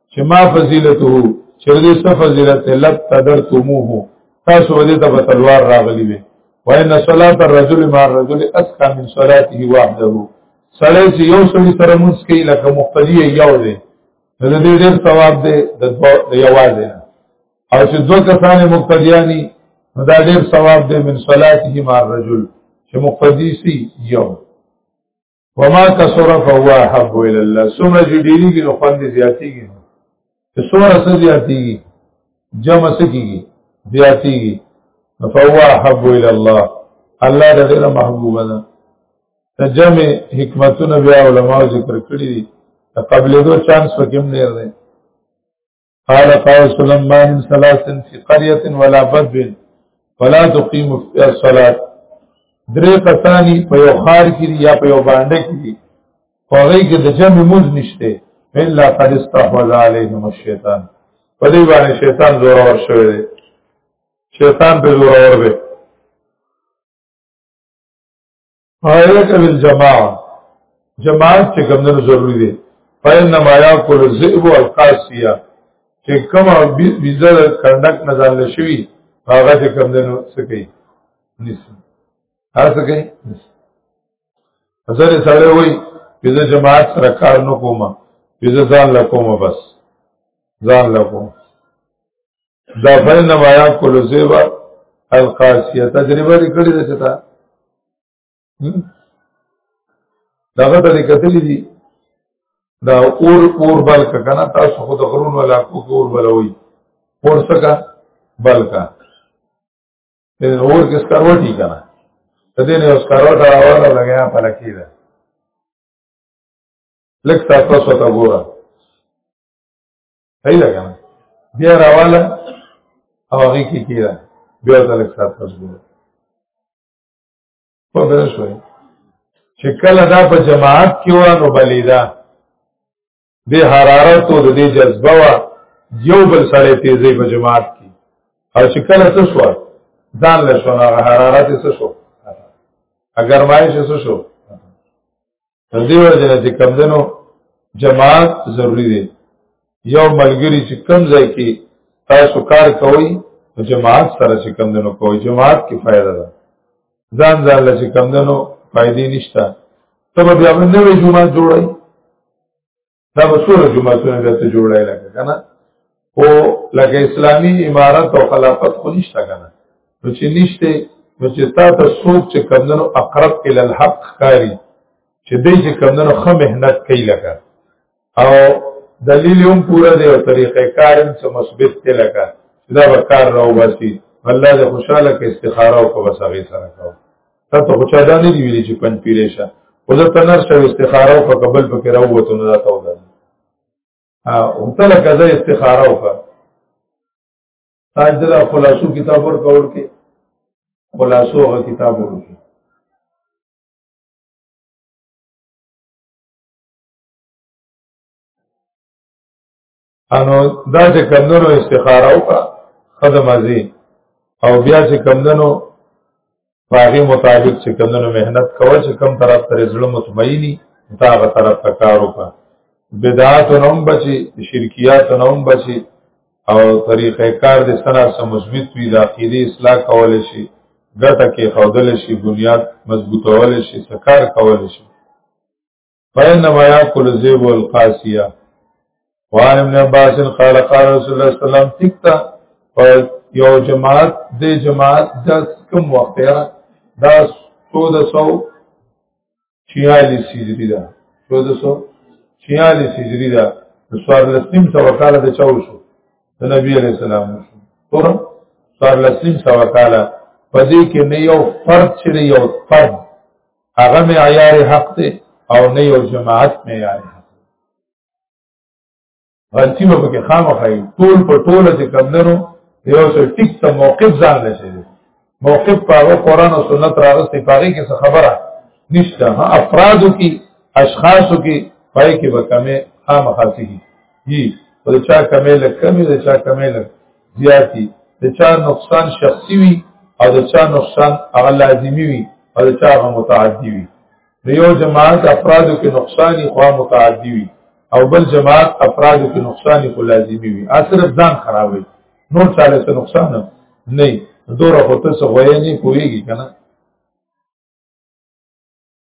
چې ما فضیلته چې دې څه فضیلت لب تدرتموه تاسو دې ته تلوار راغلی وي وان صلاه الرجل مع الرجل اسقى من صلاته وحده سړی چې یو سړي سره مونږ کې لکه مقتدی یو دی د دې ډېر ثواب دی د یوازې او چې دوه کسان مقتدیانی دا ډېر ثواب دی من صلاته مع الرجل چې مقتدی سي یو وما کثر فهو احب الى الله سمره جديږي نو خوند زیاتیږي چې سمره سره زیاتیږي جمع سکیږي زیاتیږي فهو احب الى الله الله دې ډېر محبوب ده تجم حکمتونه بیا علماء ذکر کړی دي قبل دو چانس پکې نه لري قال قال سلم ما من ثلاث في قريه ولا بدو ولا تقيم في الصلاه درې کسانی په یو خار کې یا په یو باندې کې هغه کې د جمع موز نشته الا قد استحوذ عليهم الشیطان په دې باندې شیطان زور اور شوی دی شیطان په زور اور به فایلک للجماعه جماعت چې کمندونو ضروری دی فینما یاکل الذئب والقاسیه چې کومه بیزه کندک نه ځان لشي هغه چې کمندونو سکی نسی هغه سکی نسی حضرت سره وای بیزه جماعت سره کار نو کومه بیزه ځان لکومه بس ځان لکومه دا فین ما یاکل زیبا القاسیه تجربه لري کړی ده چې تا داغه ته کتلی دي دا اور اور بل کنه تاسو خود غرون ولا کو اور بلوي اور سکا بل کا ان اور کس کروټی کنه تدې نه اوس کروټ راواله لګیا پلکی ده لکه تاسو ته ګوره صحیح لګا بیا راواله او هغه کې کیرا بیا د لک سات مشغول په بل شوي چې کله دا په جماعت کې ورانو بلیدا د حرارت او د جذبه وا یو بل سره تیزې په جماعت کې او چې کله څه شو ځان له شو نه حرارت څه شو اگر مای څه شو په دې وجه نه چې کم دنو جماعت ضروری دی یو ملګری چې کم ځای کې تاسو کار کوئ نو جماعت سره چې کم دنو کوئ جماعت کې فائدہ ده ځان ځان له چې کم دنو فائدې نشته ته به بیا نوې جماعت جوړئ دا به څوره جماعتونه بیا ته جوړای لکه که نه خو لکه اسلامي امارت او خلافت خو نشته که نه نو چې نشته نو چې تا ته څوک چې کمدنو اقرب ال الحق ښکاري چې دی چې کمدنو ښه محنت کوي لکه او دلیل هم پوره دی او طریقې کار هم څه مثبت دی لکه دا به کار راوباسي الله دې خوشاله کې استخاره او کو بسغي سره کوي تا ته خو چا دا نه دی ویلي چې پنځ پیرې شه خو زه ته نر شو استخاره وکړه که بل پکې راووتو نو دا ته وده همته لکه زه استخاره وکړه تا دلا خلاصو کتاب ورکول کې خلاصو هغه کتاب ورکړي انو دا چې کمندونو استخاره وکړه خدمه زی او بیا چې کمندونو باغی مطابق چې کمندونو مهنت کوي چې کم طرف تر زړه مطمئنی دا غ طرف تکار وکړه بدعات نوم بچي شرکیات نوم بچي او طریقې کار د سنا سم مثبت وی د عقیده اصلاح کول شي ګټه کې خودل شي بنیاد مضبوطول شي سکار کول شي فإنما يأكل الذئب والقاسية وعن ابن عباس قال قال رسول الله صلى الله عليه وسلم تکتا یو جماعت د جماعت د کوم وخت را دا 1446 هجری دا 1446 هجری دا د سوار لسیم سو کاله د چاو شو د نبی علیہ السلام شو تور سوار لسیم سو کاله پدې کې نه یو فرد چې یو فرد هغه معیار حق دی او نه یو جماعت معیار حق غلطی به پکې خامخای ټول په ټوله چې کمندنو یو څه ټیک ته موقف ځان لشي موقف په هغه قران او سنت راغستې پاره کې څه خبره نشته ها افرادو کې اشخاصو کې پای کې به کمې خامخاسي دي په چا کمې لکه کمې د چا کمې لکه زیاتی د چا نقصان شخصي وي او د چا نقصان هغه لازمی وي او د چا هغه متعدی وي د یو جماعت افرادو کې نقصان خو متعدی وي او بل جماعت افرادو کې نقصان خو لازمی وي اثر ځان خرابوي نور چاله څه نقصان نه دوره هوته څه غوې نه کويږي کنه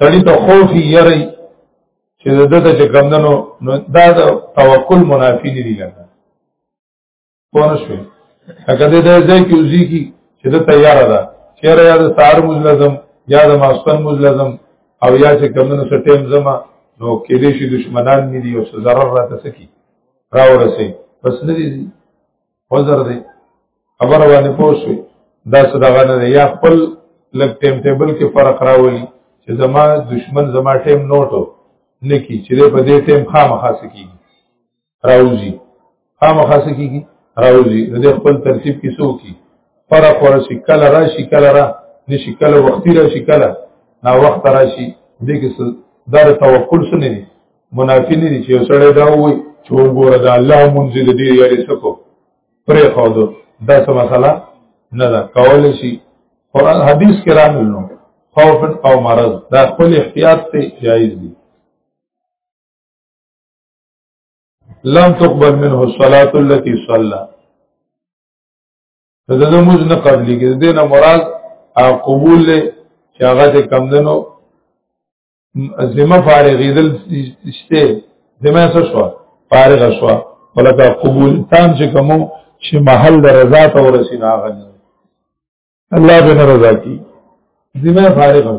سړی ته خوف یری چې د دته چې کمندنو نو دا د توکل منافی نه دی لګا پونه شو هغه دې دې ځای کې وزي کی چې د تیار ده چیرې یا د سار مزلزم یا د ماسپن مزلزم او یا چې کمندنو سټیم زما نو کې دې شي دشمنان نه دی او ضرر راته سکی راورسي پس نه دی وزر دی خبر باندې پوښوي دا څه دغه نه یا خپل لګ ټیم ټیبل کې فرق راولي چې زما دشمن زما ټیم نوټو نکی چې په دې ټیم خامخا سکیږي راوځي خامخا سکیږي راوځي د خپل ترتیب کې سو کی فرق ورشي کله راشي کله را نشي کله وختي راشي کله نا وخت راشي دې کې دار توکل سنې منافی نه دي چې سړی دا وایي چې وګوره دا الله مونږ دې دې یاري سکو پرې خو دا څه مسله نه ده کول شي قرآن حدیث کې راغلو خوف او مرض دا خپل احتیاط ته جایز دي لم تقبل منه الصلاه التي صلى دا د موږ نه قبلي کې دینه مراد او قبول له چې هغه کم دنو ذمہ فارغیدل شته ذمہ څه شو فارغ شو ولکه قبول تام چې کومو چې محل د رضا ته ورسین هغه نه الله به رضا کی ذمہ فارغ شو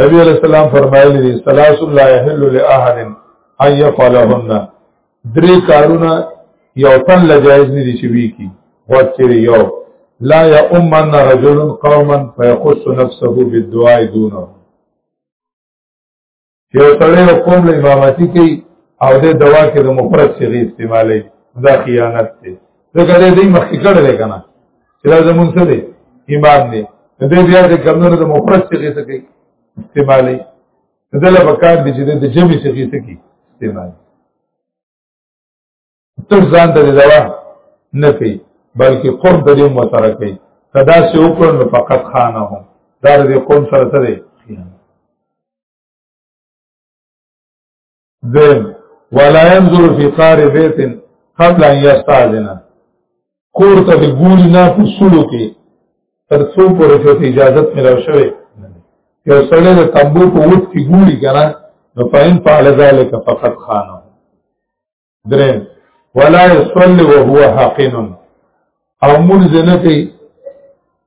نبی علیہ السلام فرمایلی دی ثلاث لا يحل لاحد ان يفعلهن درې کارونه یو تن لا جایز نه دي چې وی کی وکړي یو لا یا امن رجل قوما فيخص نفسه بالدعاء دونه یو سړی قوم له امامتی کوي او د دوا کې د مفرد صيغه استعمالي دا خیانت دی ځکه دې مخکې کړل کنه چې دا زمونږ څه دی ایمان دی دې بیا د کمونو د مفرد څخه څه کوي استعمالي دله وکړ دي چې د جمع څخه څه کوي استعمال تر ځان ته دوا نه کوي بلکې قوم ته دې مسره کوي کدا سه وکړن فقط خانه هم دا دې قوم سره څه دی دیم ولا ينظر في قار بيت قبل ان يستاذن کور ته د ګول نه په سلو کې تر څو پورې چې اجازه ملو شوی یو سړی د تنبو په وټ کې ګولي کنه نو فین فعل ذلك فقط خانه درې ولا يصلي وهو حاقن او مونږ نه کوي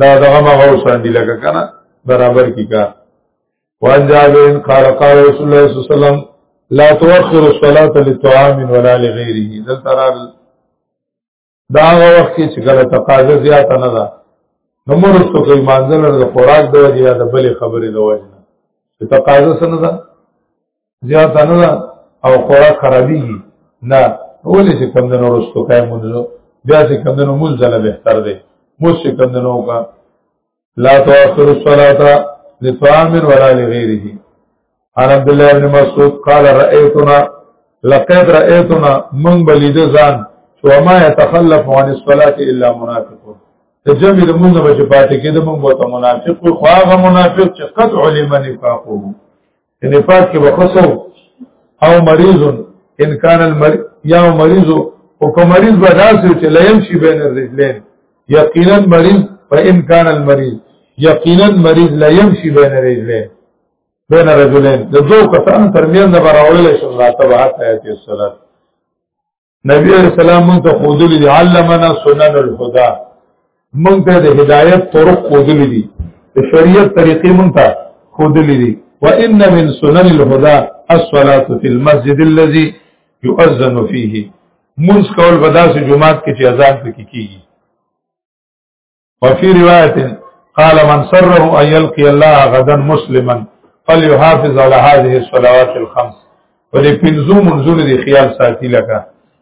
دا دغه ما غوښ باندې لګه کنه برابر کی کا وان جابر قال قال رسول الله صلی الله علیه وسلم لا تؤخر الصلاه لطعام ولا لغيره دل ترال دا وخت کې چې ګره تقاضا زیات نه ده نو مرستو کوي مانځل د خوراک د وجه یا د بلې خبرې د وجه چې تقاضا سره ده زیات نه او خوراک خرابېږي نه ولې چې کم دنو رستو کای مونږ بیا چې کم دنو مونږ زله بهتر دی مونږ چې کم دنو کا لا تؤخر الصلاه لطعام ولا لغيره عن عبد الله بن مسعود قال رايتنا لقد رايتنا من بلید ځان وما يتخلف عن الصلاه الا منافق ته جمع د مونږ به چې پاتې کېده مونږ به ته منافق خو هغه منافق چې قد علم نفاقه نفاق کې بخصو او مریض ان کان المریض یا مریض او که مریض به داسې چې لا يمشي بین الرجلين یقینا مریض فان کان المریض یقینا مریض لا يمشي بین الرجلين بین الرجلين د دوه کسانو ترمنځ به راوړل شي الله تبارک وتعالى نبی علیہ السلام مونږ ته خودلی دی علمنا سنن الهدى مونږ ته د هدایت طرق خودلی دی د شریعت طریقې مونږ ته خودلی دی وان من سنن الهدى الصلاه في المسجد الذي يؤذن فيه مونږ کول بداسه جمعات کې چې اذان پکې کیږي وفي روایت قال من سره ان يلقي الله غدا مسلما فليحافظ على هذه الصلوات الخمس ولې پنځو منځونو دی خیال ساتي لکه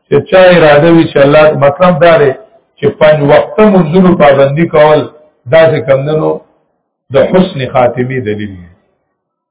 چې چا اراده وي چې الله مطلب دا دی چې پنځ وخت منځونو پابندي کول دا څه کمندنو د حسن خاتمي دلیل دی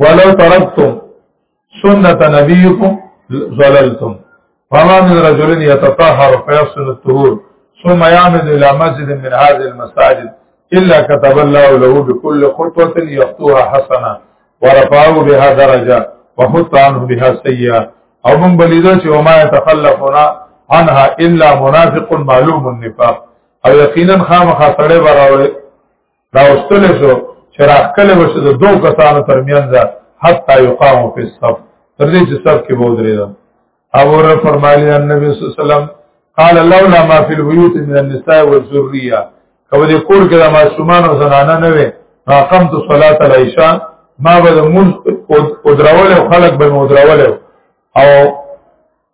ولو تركتم سنة نبيكم زللتم وما من رجل يتطهر فيصل الطهور ثم يعمد إلى مسجد من هذه المساجد إلا كتب الله له بكل خطوة يخطوها حسنا ورفعه بها درجة وحط عنه بها سيئة او من بلدات وما يتخلفنا عنها إلا منافق معلوم النفاق او يقينا خامخا سړی دا وستل شو چې راکله وشه د دوه کسانو ترمنځ حتا یقام فی الصف تر دې چې صف کې بودري دا ابو هرره فرمایلی ان نبی صلی الله علیه وسلم قال لولا ما فی البیوت من النساء والذریه کله دې کور کې د ماشومان او زنانه نه وي راقم تو صلات العشاء ما به مون او درول خلق به مو درول او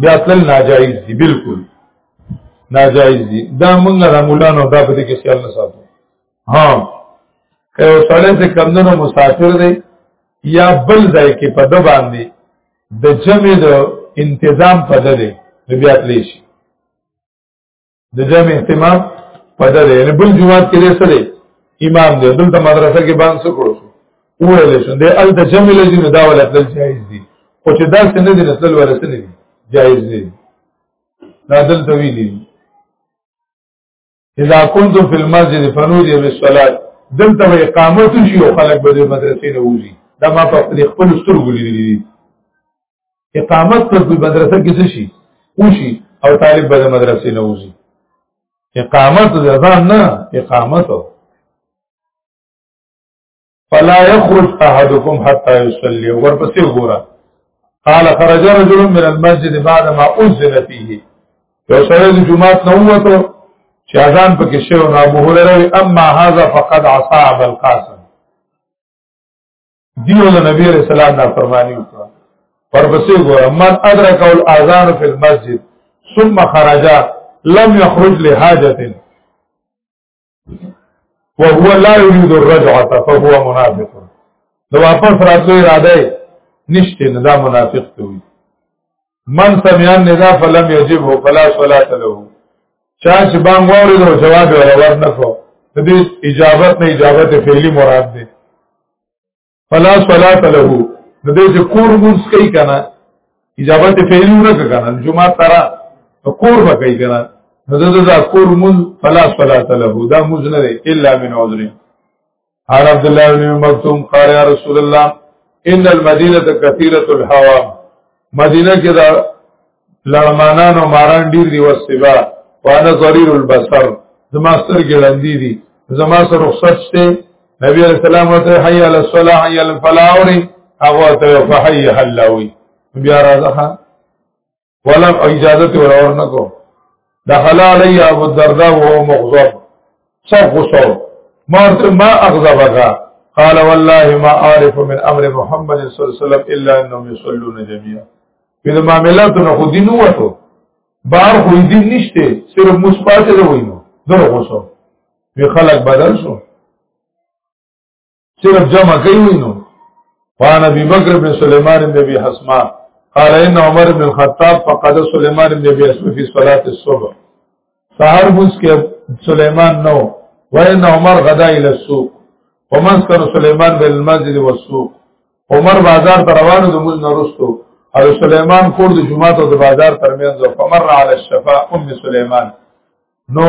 بیا تل ناجایز دي بالکل ناجایز دي دا موږ را مولانو دا په دې کې خیال نه ساتو ها که یو سړی چې کمدنو مسافر دی یا بل ځای کې په ده باندې د جمع د انتظام په ده دی نو بیا تلی شي د جمع اهتمام پدې دی یعنی بل جمعات کې لري سره امام دی دلته مدرسه کې باندې څه کړو وړل شو دی ال د جمع لږی نو دا ولت جایز دی او چې دا څنګه دي نسل ورسې نه دي جایز دي دا دلته وی دي اذا كنتم في المسجد فنودي بالصلاه دلته اقامت شي او خلک به مدرسې نه وځي دا ما په خپل سترګو لیدلې دي اقامت ته کوئی مدرسه کې شي وشي او طالب به مدرسې نه وځي اقامت د ځان نه اقامت فلا يخرج احدكم حتى يصلي ورپسې وګوره قال خرج رجل من المسجد بعد ما اذن فيه یو سره د جمعات نه وته چې اذان پکې شو نو ابو هريره اما هذا فقد عصى ابو القاسم دیو د نبی علیہ السلام نه فرمانی وکړه ورپسې ګوره من ادرک الاذان فی المسجد ثم خرج لم يخرج لحاجه وهو لا يريد الرجعه فهو منافق نو واپس راتلو اراده نشته نه دا منافق ته وي من سمعان ندا فلم یجبه فلا صلاة له چا چې بام وارد او جواب ولا ورنکو د دې اجابت نه اجابت فعلی مراد ده فلا صلاة له د دې چې کور موږ کوي کنه اجابت فعلی نه کنه جمعه ترا کور به کوي کنه نو دا دا کور موږ فلا صلاة له دا موږ نه الا من عذر عن عبد الله بن مکتوم قال يا رسول الله ان المدينه كثيره الهواء مدینه کې دا لړمانان او ماران ډیر دی وسبا وانا ضرير البصر زما سترګې لندې دي زما سره رخصت شته نبی علیہ السلام ته حي علی الصلاه حي علی الفلاح او هغه ته فحي حلوي بیا راځه ولا اجازه ته ورور نه کو دخل علی ابو الدرداء وهو مغضب صف صوت ما ما اغضبك قال والله ما اعرف من امر محمد صلی الله علیه وسلم الا انهم يصلون جميعا په معاملاتو نه خو دین وته بار خو دین نشته صرف مصپاته دی وینو دغه غوسه وی خلق بدل شو صرف جمع کوي نو وعن ابي بكر بن سليمان بن ابي حسمان قال ان عمر بن الخطاب فقد سليمان بن ابي حسمان في صلاه الصبح سحر بوس کې سليمان نو وان عمر غدا الى السوق ومسكن سليمان بن المسجد والسوق عمر بازار ته روانو د موږ نرستو او سليمان کور د جمعه ته د بازار ترمنځ فمر على الشفاء ام سليمان نو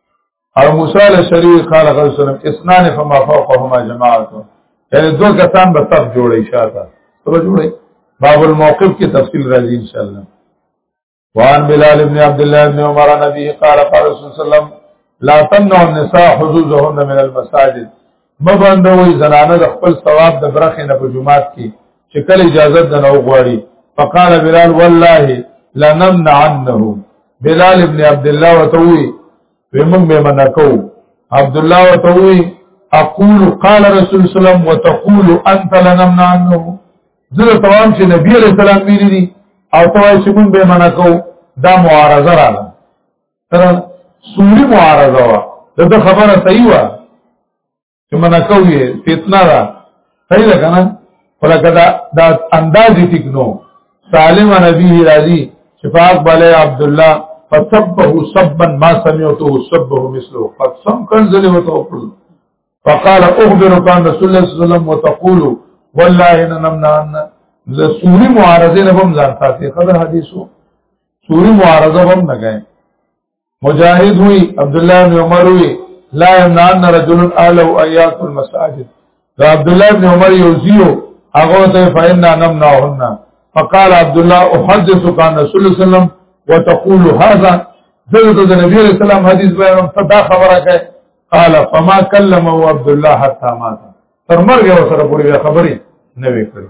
او موسی علیہ السلام قال غسل اسنان فما فوقهما جماعت یعنی دو کسان به صف جوړی شاته صف جوړی باب الموقف کی تفصیل راځي ان شاء الله وان بلال ابن عبد الله ابن عمر نبی قال قال رسول الله لا تمنع النساء حظوظهن من المساجد مبندوي زنانه د خپل ثواب د برخې نه په جمعات کې چې کله اجازه د نو غواړي فقال بلال والله لنمنعنه بلال ابن عبد الله وتوي ومن به منکو عبد الله وتوي اقول قال رسول صلی الله علیه وسلم وتقول انت لنمنعنه زړه توام چې نبی علیہ السلام ویلي دي او توای چې مونږ به منکو دا معارضه رااله تر سوري معارضه وا دغه خبره صحیح وا چې منا کوي فتنه را صحیح ده کنه ولکه دا دا انداز ټیک نو سالم نبی راضی شفاق بالا عبد الله فسبه سبا ما سمعته سبه مثله قد سم كان ذلي وتوكل فقال اخبرك عن رسول الله صلى الله عليه وسلم وتقول والله ان نمنا عنا زسوري معارضه لهم ځان ساتي خبر حدیثو سوري معارضه هم نه کوي مجاهد وی عبد الله بن عمر وی لا يمنعن رجل اهله ان ياكل المساجد دا عبد الله بن عمر یوزیو هغه ته فإنا نمنعهن فقال عبد الله احدثك عن رسول الله صلى الله عليه وسلم وتقول هذا ذلت النبي عليه السلام حدیث بیان فدا خبره کوي قال فما كلمه عبد الله حتى مات تر مرګ سره پوری خبري نه وکړي